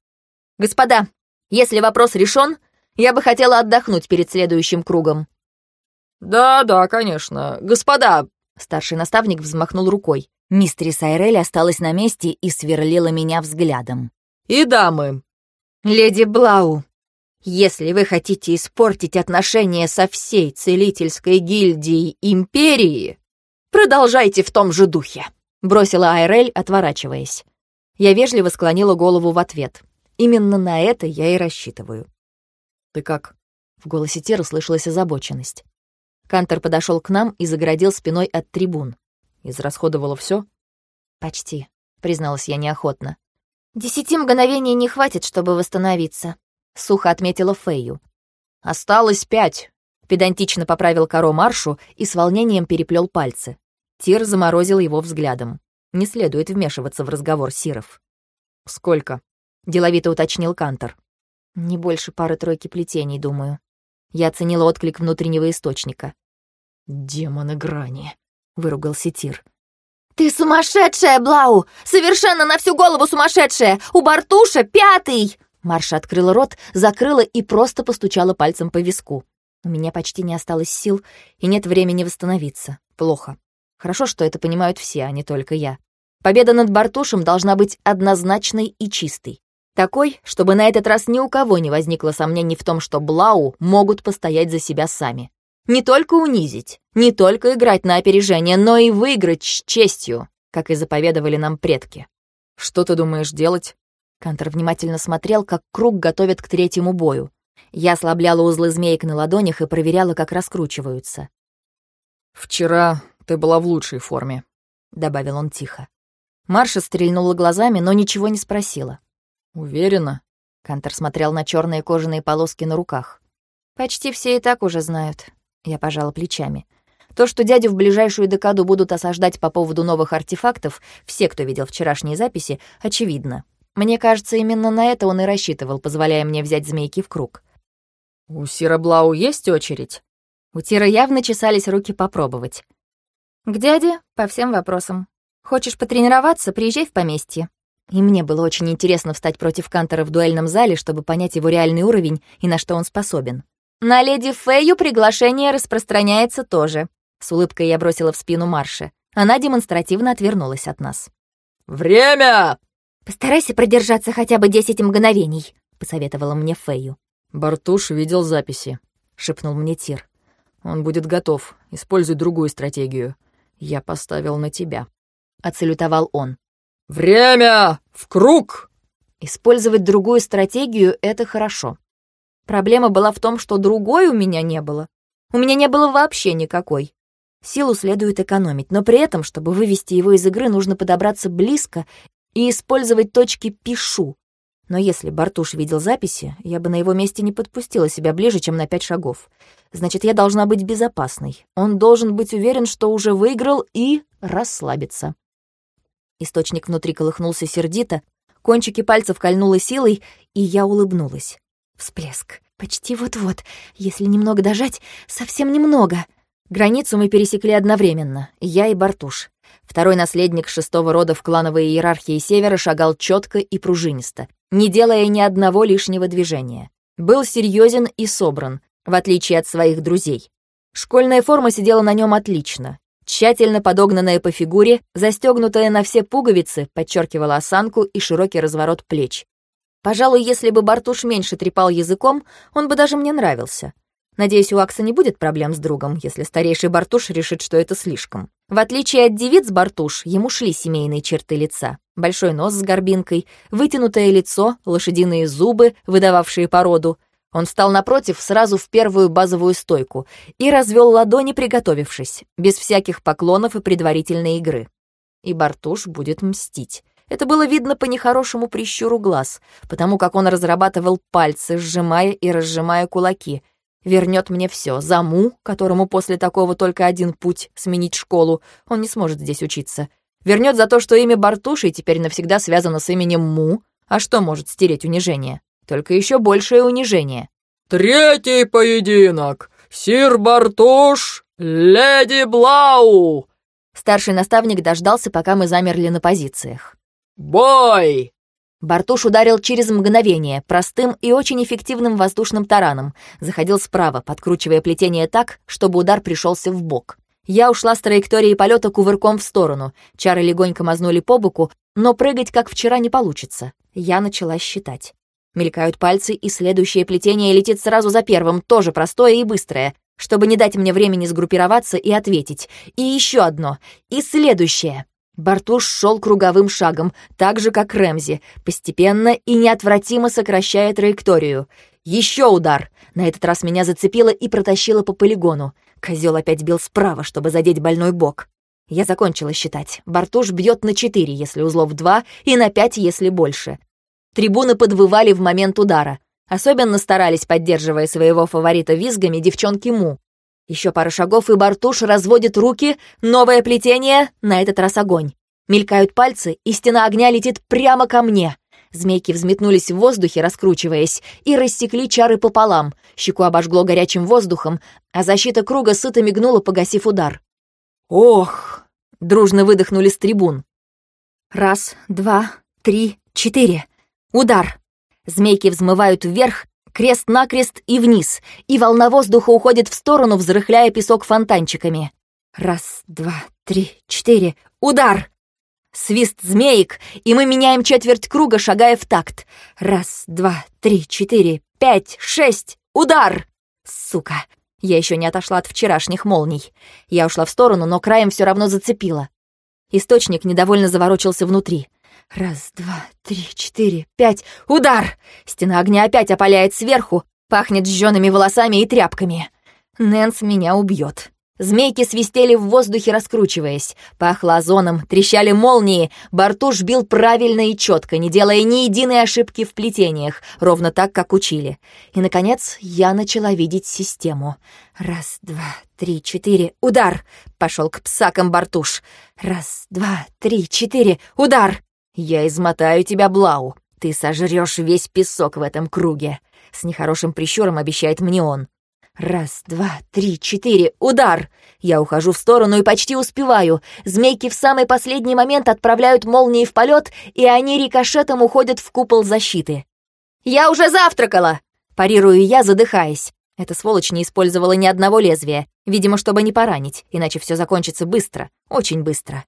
«Господа, если вопрос решен, я бы хотела отдохнуть перед следующим кругом». «Да-да, конечно. Господа!» Старший наставник взмахнул рукой. Мистерис Айрель осталась на месте и сверлила меня взглядом. «И дамы!» «Леди Блау, если вы хотите испортить отношения со всей целительской гильдией Империи, продолжайте в том же духе», — бросила Айрель, отворачиваясь. Я вежливо склонила голову в ответ. Именно на это я и рассчитываю. «Ты как?» В голосе Тира слышалась озабоченность. Кантер подошел к нам и загородил спиной от трибун. Израсходовала все? Почти, призналась я неохотно. Десяти мгновений не хватит, чтобы восстановиться, сухо отметила Фейю. Осталось пять. Педантично поправил Каро Маршу и с волнением переплел пальцы. Тир заморозил его взглядом. Не следует вмешиваться в разговор Сиров. «Сколько?» — деловито уточнил Кантор. «Не больше пары-тройки плетений, думаю». Я оценила отклик внутреннего источника. «Демоны грани!» выругался Тир. «Ты сумасшедшая, Блау! Совершенно на всю голову сумасшедшая! У Бартуша пятый!» Марша открыла рот, закрыла и просто постучала пальцем по виску. У меня почти не осталось сил, и нет времени восстановиться. Плохо. Хорошо, что это понимают все, а не только я. Победа над Бартушем должна быть однозначной и чистой. Такой, чтобы на этот раз ни у кого не возникло сомнений в том, что Блау могут постоять за себя сами. Не только унизить, не только играть на опережение, но и выиграть с честью, как и заповедовали нам предки. «Что ты думаешь делать?» Кантор внимательно смотрел, как круг готовят к третьему бою. Я ослабляла узлы змеек на ладонях и проверяла, как раскручиваются. «Вчера ты была в лучшей форме», — добавил он тихо. Марша стрельнула глазами, но ничего не спросила. «Уверена?» Кантор смотрел на черные кожаные полоски на руках. «Почти все и так уже знают. Я пожала плечами. То, что дядю в ближайшую декаду будут осаждать по поводу новых артефактов, все, кто видел вчерашние записи, очевидно. Мне кажется, именно на это он и рассчитывал, позволяя мне взять змейки в круг. «У Сира Блау есть очередь?» У Тира явно чесались руки попробовать. «К дяде по всем вопросам. Хочешь потренироваться, приезжай в поместье». И мне было очень интересно встать против Кантера в дуэльном зале, чтобы понять его реальный уровень и на что он способен. На леди Фэю приглашение распространяется тоже. С улыбкой я бросила в спину Марше. Она демонстративно отвернулась от нас. «Время!» «Постарайся продержаться хотя бы десять мгновений», — посоветовала мне Фэю. «Бартуш видел записи», — шепнул мне Тир. «Он будет готов. Используй другую стратегию. Я поставил на тебя», — оцелютовал он. «Время! В круг!» Использовать другую стратегию — это хорошо. Проблема была в том, что другой у меня не было. У меня не было вообще никакой. Силу следует экономить, но при этом, чтобы вывести его из игры, нужно подобраться близко и использовать точки «пишу». Но если Бартуш видел записи, я бы на его месте не подпустила себя ближе, чем на пять шагов. Значит, я должна быть безопасной. Он должен быть уверен, что уже выиграл, и расслабиться. Источник внутри колыхнулся сердито, кончики пальцев кольнуло силой, и я улыбнулась. Всплеск. Почти вот-вот. Если немного дожать, совсем немного. Границу мы пересекли одновременно, я и Бартуш. Второй наследник шестого рода в клановой иерархии Севера шагал четко и пружинисто, не делая ни одного лишнего движения. Был серьезен и собран, в отличие от своих друзей. Школьная форма сидела на нем отлично. Тщательно подогнанная по фигуре, застегнутая на все пуговицы, подчеркивала осанку и широкий разворот плеч. Пожалуй, если бы Бартуш меньше трепал языком, он бы даже мне нравился. Надеюсь, у Акса не будет проблем с другом, если старейший Бартуш решит, что это слишком. В отличие от девиц Бартуш, ему шли семейные черты лица. Большой нос с горбинкой, вытянутое лицо, лошадиные зубы, выдававшие породу. Он встал напротив сразу в первую базовую стойку и развел ладони, приготовившись, без всяких поклонов и предварительной игры. И Бартуш будет мстить. Это было видно по нехорошему прищуру глаз, потому как он разрабатывал пальцы, сжимая и разжимая кулаки — Вернет мне все. Заму, которому после такого только один путь — сменить школу. Он не сможет здесь учиться. Вернет за то, что имя Бартуши теперь навсегда связано с именем Му. А что может стереть унижение? Только еще большее унижение. «Третий поединок! Сир Бартуш, леди Блау!» Старший наставник дождался, пока мы замерли на позициях. «Бой!» Бартуш ударил через мгновение, простым и очень эффективным воздушным тараном. Заходил справа, подкручивая плетение так, чтобы удар пришелся в бок. Я ушла с траектории полета кувырком в сторону. Чары легонько мазнули по боку, но прыгать, как вчера, не получится. Я начала считать. Мелькают пальцы, и следующее плетение летит сразу за первым, тоже простое и быстрое, чтобы не дать мне времени сгруппироваться и ответить. И еще одно. И следующее. Бартуш шел круговым шагом, так же, как Рэмзи, постепенно и неотвратимо сокращая траекторию. Еще удар! На этот раз меня зацепило и протащило по полигону. Козел опять бил справа, чтобы задеть больной бок. Я закончила считать. Бартуш бьет на четыре, если узлов два, и на пять, если больше. Трибуны подвывали в момент удара. Особенно старались, поддерживая своего фаворита визгами, девчонки Му. Еще пара шагов, и Бартуш разводит руки, новое плетение, на этот раз огонь. Мелькают пальцы, и стена огня летит прямо ко мне. Змейки взметнулись в воздухе, раскручиваясь, и рассекли чары пополам. Щеку обожгло горячим воздухом, а защита круга сыто мигнула, погасив удар. «Ох!» — дружно выдохнули с трибун. Раз, два, три, четыре. Удар! Змейки взмывают вверх, крест-накрест и вниз, и волна воздуха уходит в сторону, взрыхляя песок фонтанчиками. Раз, два, три, четыре. Удар! Свист змеек, и мы меняем четверть круга, шагая в такт. Раз, два, три, четыре, пять, шесть. Удар! Сука! Я еще не отошла от вчерашних молний. Я ушла в сторону, но краем все равно зацепила. Источник недовольно заворочился внутри. Раз, два, три, четыре, пять. Удар! Стена огня опять опаляет сверху, пахнет сжёными волосами и тряпками. Нэнс меня убьет. Змейки свистели в воздухе, раскручиваясь. Пахло озоном, трещали молнии. Бартуш бил правильно и четко, не делая ни единой ошибки в плетениях, ровно так, как учили. И, наконец, я начала видеть систему. Раз, два, три, четыре, удар! Пошел к псакам Бартуш. Раз, два, три, четыре, удар! Я измотаю тебя, Блау. Ты сожрешь весь песок в этом круге. С нехорошим прищуром обещает мне он. Раз, два, три, четыре, удар! Я ухожу в сторону и почти успеваю. Змейки в самый последний момент отправляют молнии в полет, и они рикошетом уходят в купол защиты. «Я уже завтракала!» Парирую я, задыхаясь. Эта сволочь не использовала ни одного лезвия, видимо, чтобы не поранить, иначе все закончится быстро, очень быстро.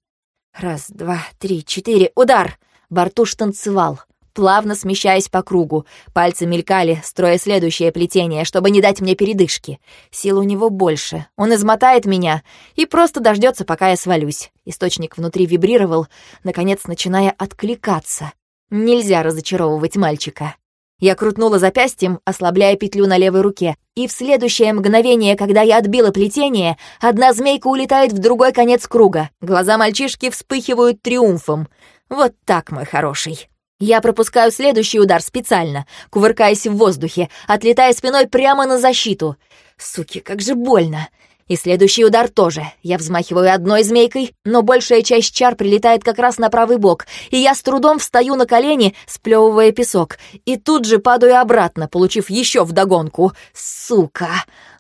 Раз, два, три, четыре, удар! Бартуш танцевал плавно смещаясь по кругу. Пальцы мелькали, строя следующее плетение, чтобы не дать мне передышки. Сил у него больше. Он измотает меня и просто дождется, пока я свалюсь. Источник внутри вибрировал, наконец начиная откликаться. Нельзя разочаровывать мальчика. Я крутнула запястьем, ослабляя петлю на левой руке, и в следующее мгновение, когда я отбила плетение, одна змейка улетает в другой конец круга. Глаза мальчишки вспыхивают триумфом. Вот так, мой хороший. Я пропускаю следующий удар специально, кувыркаясь в воздухе, отлетая спиной прямо на защиту. Суки, как же больно. И следующий удар тоже. Я взмахиваю одной змейкой, но большая часть чар прилетает как раз на правый бок, и я с трудом встаю на колени, сплевывая песок, и тут же падаю обратно, получив еще вдогонку. Сука!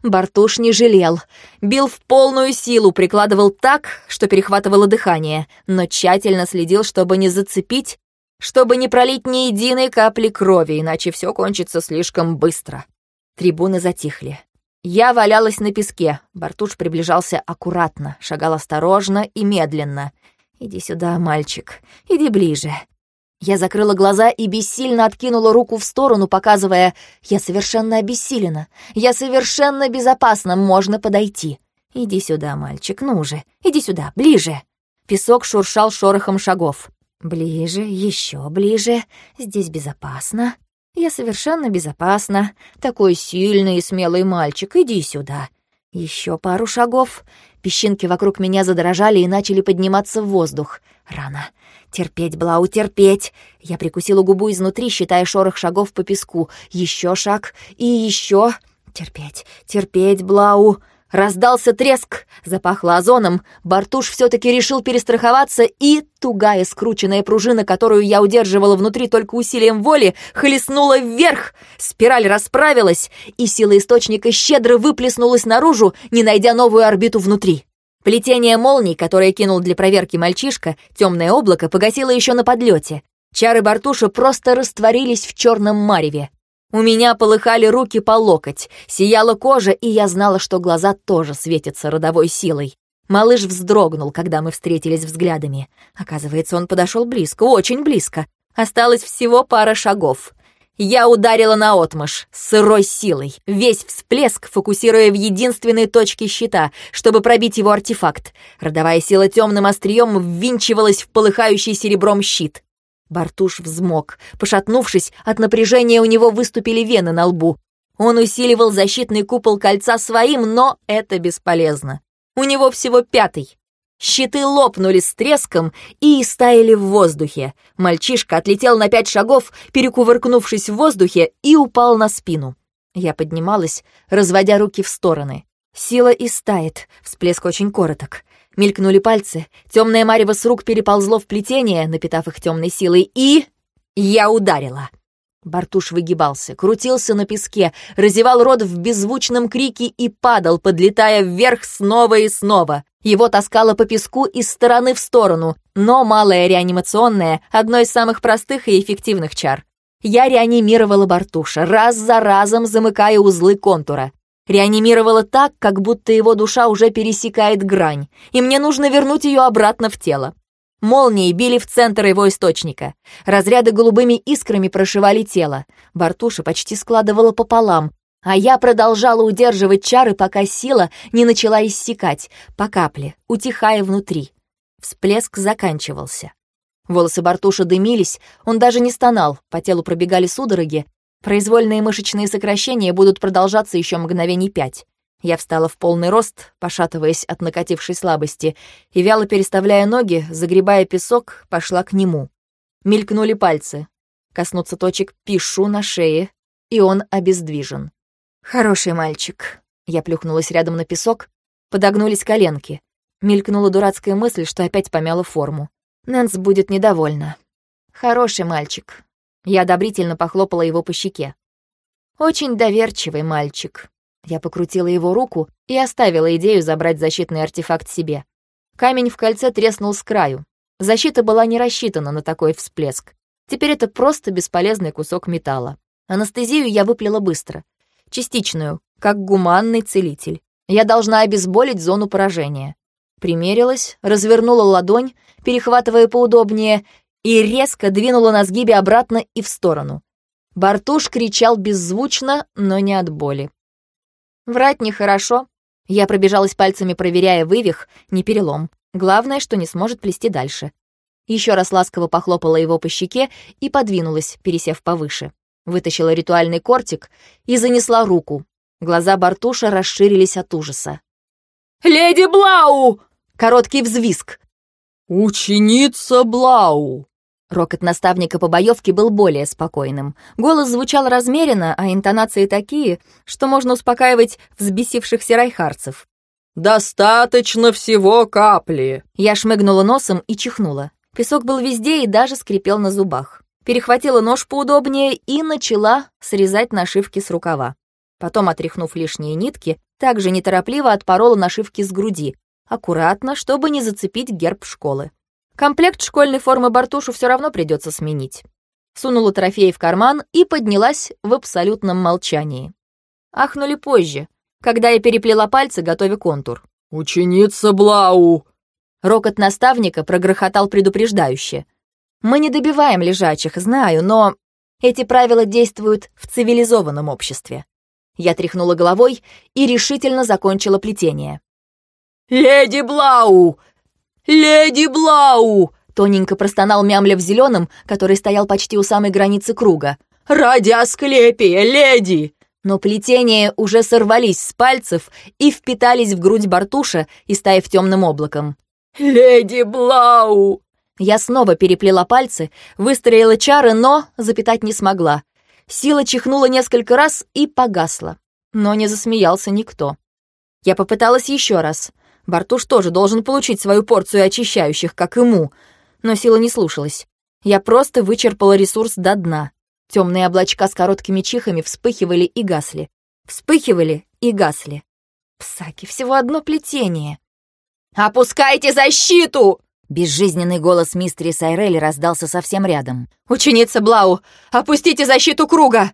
Бартуш не жалел. Бил в полную силу, прикладывал так, что перехватывало дыхание, но тщательно следил, чтобы не зацепить, чтобы не пролить ни единой капли крови, иначе все кончится слишком быстро. Трибуны затихли. Я валялась на песке. Бартуш приближался аккуратно, шагал осторожно и медленно. «Иди сюда, мальчик, иди ближе». Я закрыла глаза и бессильно откинула руку в сторону, показывая, «Я совершенно обессилена, я совершенно безопасна, можно подойти». «Иди сюда, мальчик, ну же, иди сюда, ближе». Песок шуршал шорохом шагов. «Ближе, еще ближе, здесь безопасно». «Я совершенно безопасна. Такой сильный и смелый мальчик, иди сюда». Еще пару шагов. Песчинки вокруг меня задрожали и начали подниматься в воздух. Рано. Терпеть, Блау, терпеть. Я прикусила губу изнутри, считая шорох шагов по песку. Еще шаг и еще. Терпеть, терпеть, Блау. Раздался треск, запахло озоном, Бартуш все-таки решил перестраховаться, и тугая скрученная пружина, которую я удерживала внутри только усилием воли, хлестнула вверх. Спираль расправилась, и сила источника щедро выплеснулась наружу, не найдя новую орбиту внутри. Плетение молний, которое кинул для проверки мальчишка, темное облако погасило еще на подлете. Чары Бартуша просто растворились в черном мареве. У меня полыхали руки по локоть, сияла кожа, и я знала, что глаза тоже светятся родовой силой. Малыш вздрогнул, когда мы встретились взглядами. Оказывается, он подошел близко, очень близко. Осталось всего пара шагов. Я ударила на отмышь, сырой силой, весь всплеск, фокусируя в единственной точке щита, чтобы пробить его артефакт. Родовая сила темным острием ввинчивалась в полыхающий серебром щит. Бартуш взмок. Пошатнувшись, от напряжения у него выступили вены на лбу. Он усиливал защитный купол кольца своим, но это бесполезно. У него всего пятый. Щиты лопнули с треском и истаяли в воздухе. Мальчишка отлетел на пять шагов, перекувыркнувшись в воздухе, и упал на спину. Я поднималась, разводя руки в стороны. Сила истает, всплеск очень короток. Мелькнули пальцы, темное марево с рук переползло в плетение, напитав их темной силой, и... Я ударила. Бартуш выгибался, крутился на песке, разевал рот в беззвучном крике и падал, подлетая вверх снова и снова. Его таскало по песку из стороны в сторону, но малое реанимационное — одно из самых простых и эффективных чар. Я реанимировала Бартуша, раз за разом замыкая узлы контура. Реанимировала так, как будто его душа уже пересекает грань, и мне нужно вернуть ее обратно в тело. Молнии били в центр его источника. Разряды голубыми искрами прошивали тело. Бартуша почти складывала пополам, а я продолжала удерживать чары, пока сила не начала иссякать, по капле, утихая внутри. Всплеск заканчивался. Волосы Бартуша дымились, он даже не стонал, по телу пробегали судороги, Произвольные мышечные сокращения будут продолжаться еще мгновений пять. Я встала в полный рост, пошатываясь от накатившей слабости, и, вяло переставляя ноги, загребая песок, пошла к нему. Мелькнули пальцы. Коснуться точек «пишу» на шее, и он обездвижен. «Хороший мальчик». Я плюхнулась рядом на песок, подогнулись коленки. Мелькнула дурацкая мысль, что опять помяла форму. Нэнс будет недовольна. «Хороший мальчик. Я одобрительно похлопала его по щеке. «Очень доверчивый мальчик». Я покрутила его руку и оставила идею забрать защитный артефакт себе. Камень в кольце треснул с краю. Защита была не рассчитана на такой всплеск. Теперь это просто бесполезный кусок металла. Анестезию я выплела быстро. Частичную, как гуманный целитель. Я должна обезболить зону поражения. Примерилась, развернула ладонь, перехватывая поудобнее, и резко двинула на сгибе обратно и в сторону. Бартуш кричал беззвучно, но не от боли. Врать нехорошо. Я пробежалась пальцами, проверяя вывих, не перелом. Главное, что не сможет плести дальше. Еще раз ласково похлопала его по щеке и подвинулась, пересев повыше. Вытащила ритуальный кортик и занесла руку. Глаза Бартуша расширились от ужаса. «Леди Блау!» Короткий взвизг. «Ученица Блау!» Рокот наставника по боевке был более спокойным. Голос звучал размеренно, а интонации такие, что можно успокаивать взбесившихся райхарцев. «Достаточно всего капли!» Я шмыгнула носом и чихнула. Песок был везде и даже скрипел на зубах. Перехватила нож поудобнее и начала срезать нашивки с рукава. Потом, отряхнув лишние нитки, также неторопливо отпорола нашивки с груди, аккуратно, чтобы не зацепить герб школы. Комплект школьной формы Бартушу все равно придется сменить. Сунула трофей в карман и поднялась в абсолютном молчании. Ахнули позже, когда я переплела пальцы, готовя контур. «Ученица Блау!» Рокот наставника прогрохотал предупреждающе. «Мы не добиваем лежачих, знаю, но эти правила действуют в цивилизованном обществе». Я тряхнула головой и решительно закончила плетение. «Леди Блау! Леди Блау!» Тоненько простонал мямля в зеленом, который стоял почти у самой границы круга. «Ради Асклепия, леди!» Но плетения уже сорвались с пальцев и впитались в грудь Бартуша, истаив темным облаком. «Леди Блау!» Я снова переплела пальцы, выстроила чары, но запитать не смогла. Сила чихнула несколько раз и погасла. Но не засмеялся никто. Я попыталась еще раз. Бартуш тоже должен получить свою порцию очищающих, как ему. Но сила не слушалась. Я просто вычерпала ресурс до дна. Темные облачка с короткими чихами вспыхивали и гасли. Вспыхивали и гасли. Псаки, всего одно плетение. «Опускайте защиту!» Безжизненный голос мистери Сайрелли раздался совсем рядом. «Ученица Блау, опустите защиту круга!»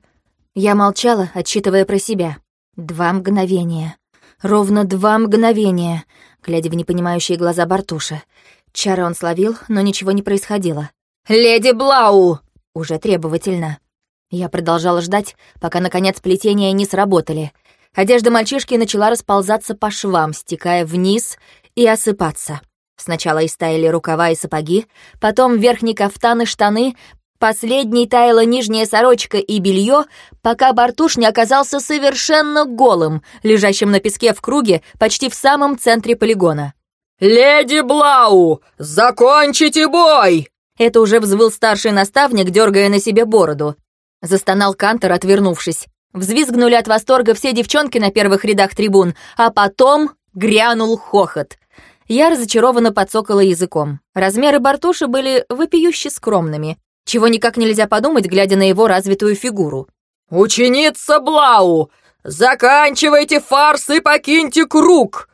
Я молчала, отчитывая про себя. Два мгновения. Ровно два мгновения, глядя в непонимающие глаза Бартуша. Чары он словил, но ничего не происходило. «Леди Блау!» Уже требовательно. Я продолжала ждать, пока, наконец, плетения не сработали. Одежда мальчишки начала расползаться по швам, стекая вниз и осыпаться. Сначала истаяли рукава и сапоги, потом верхний кафтан и штаны, последней таяла нижняя сорочка и белье, пока Бартуш не оказался совершенно голым, лежащим на песке в круге почти в самом центре полигона. «Леди Блау, закончите бой!» Это уже взвыл старший наставник, дергая на себе бороду. Застонал Кантор, отвернувшись. Взвизгнули от восторга все девчонки на первых рядах трибун, а потом грянул хохот. Я разочарованно подсокала языком. Размеры Бартуша были вопиюще скромными, чего никак нельзя подумать, глядя на его развитую фигуру. «Ученица Блау, заканчивайте фарс и покиньте круг!»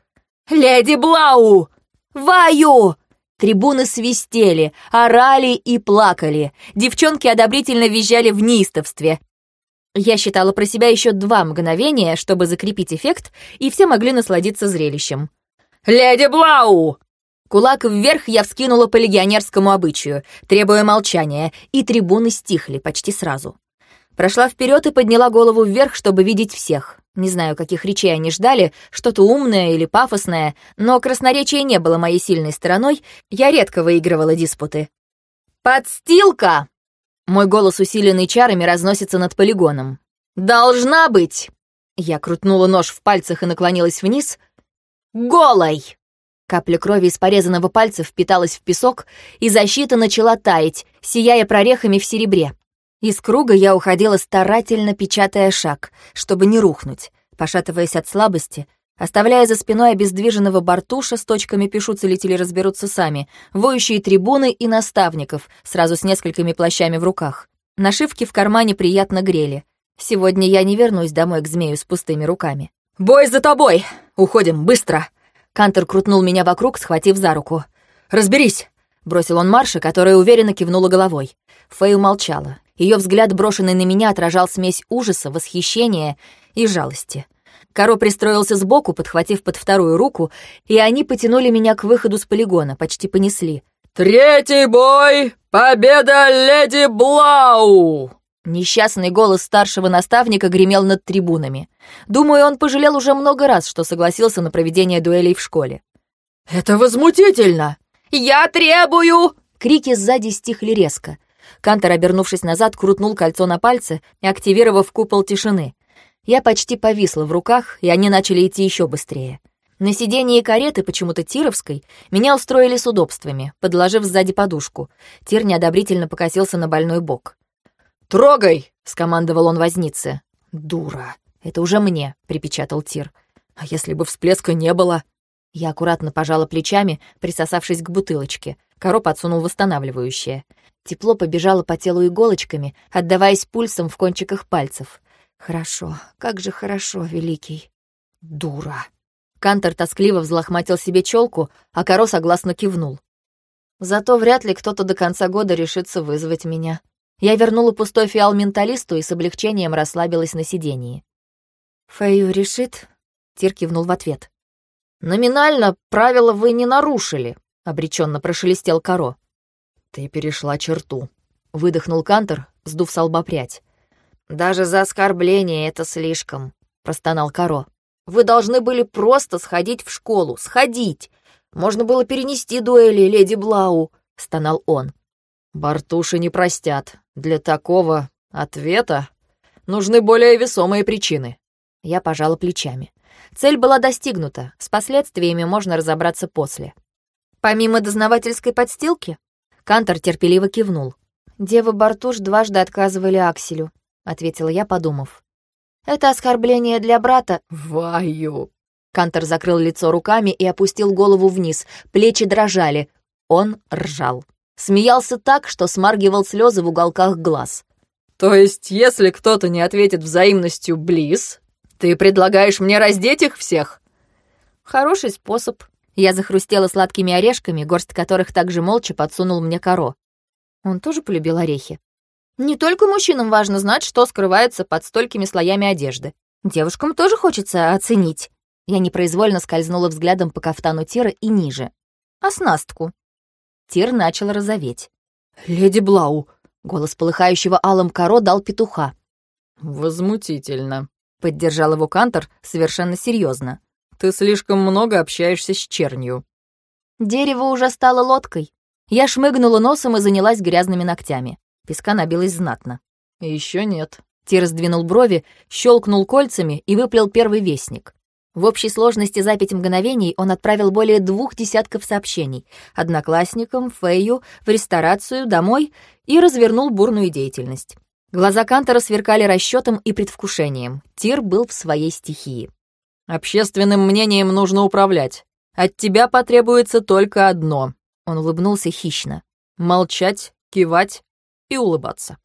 «Леди Блау! Ваю!» Трибуны свистели, орали и плакали. Девчонки одобрительно визжали в неистовстве. Я считала про себя еще два мгновения, чтобы закрепить эффект, и все могли насладиться зрелищем. «Леди Блау!» Кулак вверх я вскинула по легионерскому обычаю, требуя молчания, и трибуны стихли почти сразу. Прошла вперед и подняла голову вверх, чтобы видеть всех. Не знаю, каких речей они ждали, что-то умное или пафосное, но красноречие не было моей сильной стороной, я редко выигрывала диспуты. «Подстилка!» Мой голос, усиленный чарами, разносится над полигоном. «Должна быть!» Я крутнула нож в пальцах и наклонилась вниз — голой!» Капля крови из порезанного пальца впиталась в песок, и защита начала таять, сияя прорехами в серебре. Из круга я уходила старательно, печатая шаг, чтобы не рухнуть, пошатываясь от слабости, оставляя за спиной обездвиженного бортуша с точками пишу целители разберутся сами, воющие трибуны и наставников, сразу с несколькими плащами в руках. Нашивки в кармане приятно грели. Сегодня я не вернусь домой к змею с пустыми руками. «Бой за тобой! Уходим, быстро!» Кантер крутнул меня вокруг, схватив за руку. «Разберись!» — бросил он Марша, которая уверенно кивнула головой. Фэй умолчала. Ее взгляд, брошенный на меня, отражал смесь ужаса, восхищения и жалости. Каро пристроился сбоку, подхватив под вторую руку, и они потянули меня к выходу с полигона, почти понесли. «Третий бой! Победа леди Блау!» Несчастный голос старшего наставника гремел над трибунами. Думаю, он пожалел уже много раз, что согласился на проведение дуэлей в школе. «Это возмутительно!» «Я требую!» — Крики сзади стихли резко. Кантор, обернувшись назад, крутнул кольцо на пальце, активировав купол тишины. Я почти повисла в руках, и они начали идти еще быстрее. На сиденье кареты, почему-то тировской, меня устроили с удобствами, подложив сзади подушку. Тир неодобрительно покосился на больной бок. «Трогай!» — скомандовал он вознице. «Дура! Это уже мне!» — припечатал Тир. «А если бы всплеска не было?» Я аккуратно пожала плечами, присосавшись к бутылочке. Коро подсунул восстанавливающее. Тепло побежало по телу иголочками, отдаваясь пульсом в кончиках пальцев. «Хорошо, как же хорошо, Великий!» «Дура!» Кантор тоскливо взлохматил себе челку, а Коро согласно кивнул. «Зато вряд ли кто-то до конца года решится вызвать меня». Я вернула пустой фиал менталисту и с облегчением расслабилась на сидении. «Фэйю решит?» — Тир кивнул в ответ. «Номинально правила вы не нарушили», — обреченно прошелестел Каро. «Ты перешла черту», — выдохнул Кантор, сдув с лба прядь. «Даже за оскорбление это слишком», — простонал Каро. Вы должны были просто сходить в школу. Сходить. Можно было перенести дуэли, леди Блау», — стонал он. «Бартуши не простят. Для такого ответа нужны более весомые причины». Я пожала плечами. Цель была достигнута. С последствиями можно разобраться после. Помимо дознавательской подстилки, Кантор терпеливо кивнул. «Девы Бартуш дважды отказывали Акселю», — ответила я, подумав. Это оскорбление для брата. Ваю. Кантор закрыл лицо руками и опустил голову вниз. Плечи дрожали. Он ржал. Смеялся так, что смаргивал слезы в уголках глаз. То есть, если кто-то не ответит взаимностью «близ», ты предлагаешь мне раздеть их всех? Хороший способ. Я захрустела сладкими орешками, горсть которых также молча подсунул мне коро. Он тоже полюбил орехи. Не только мужчинам важно знать, что скрывается под столькими слоями одежды. Девушкам тоже хочется оценить. Я непроизвольно скользнула взглядом по кафтану Тира и ниже. Оснастку. Тир начал розоветь. «Леди Блау!» — голос полыхающего алым коро дал петуха. «Возмутительно», — поддержал его Кантор совершенно серьезно. «Ты слишком много общаешься с чернью». Дерево уже стало лодкой. Я шмыгнула носом и занялась грязными ногтями. Песка набилось знатно. Еще нет. Ти сдвинул брови, щелкнул кольцами и выплел первый вестник. В общей сложности за пять мгновений он отправил более двух десятков сообщений одноклассникам, Фэю, в ресторацию, домой и развернул бурную деятельность. Глаза Кантора сверкали расчетом и предвкушением. Тир был в своей стихии. «Общественным мнением нужно управлять. От тебя потребуется только одно». Он улыбнулся хищно. «Молчать, кивать и улыбаться.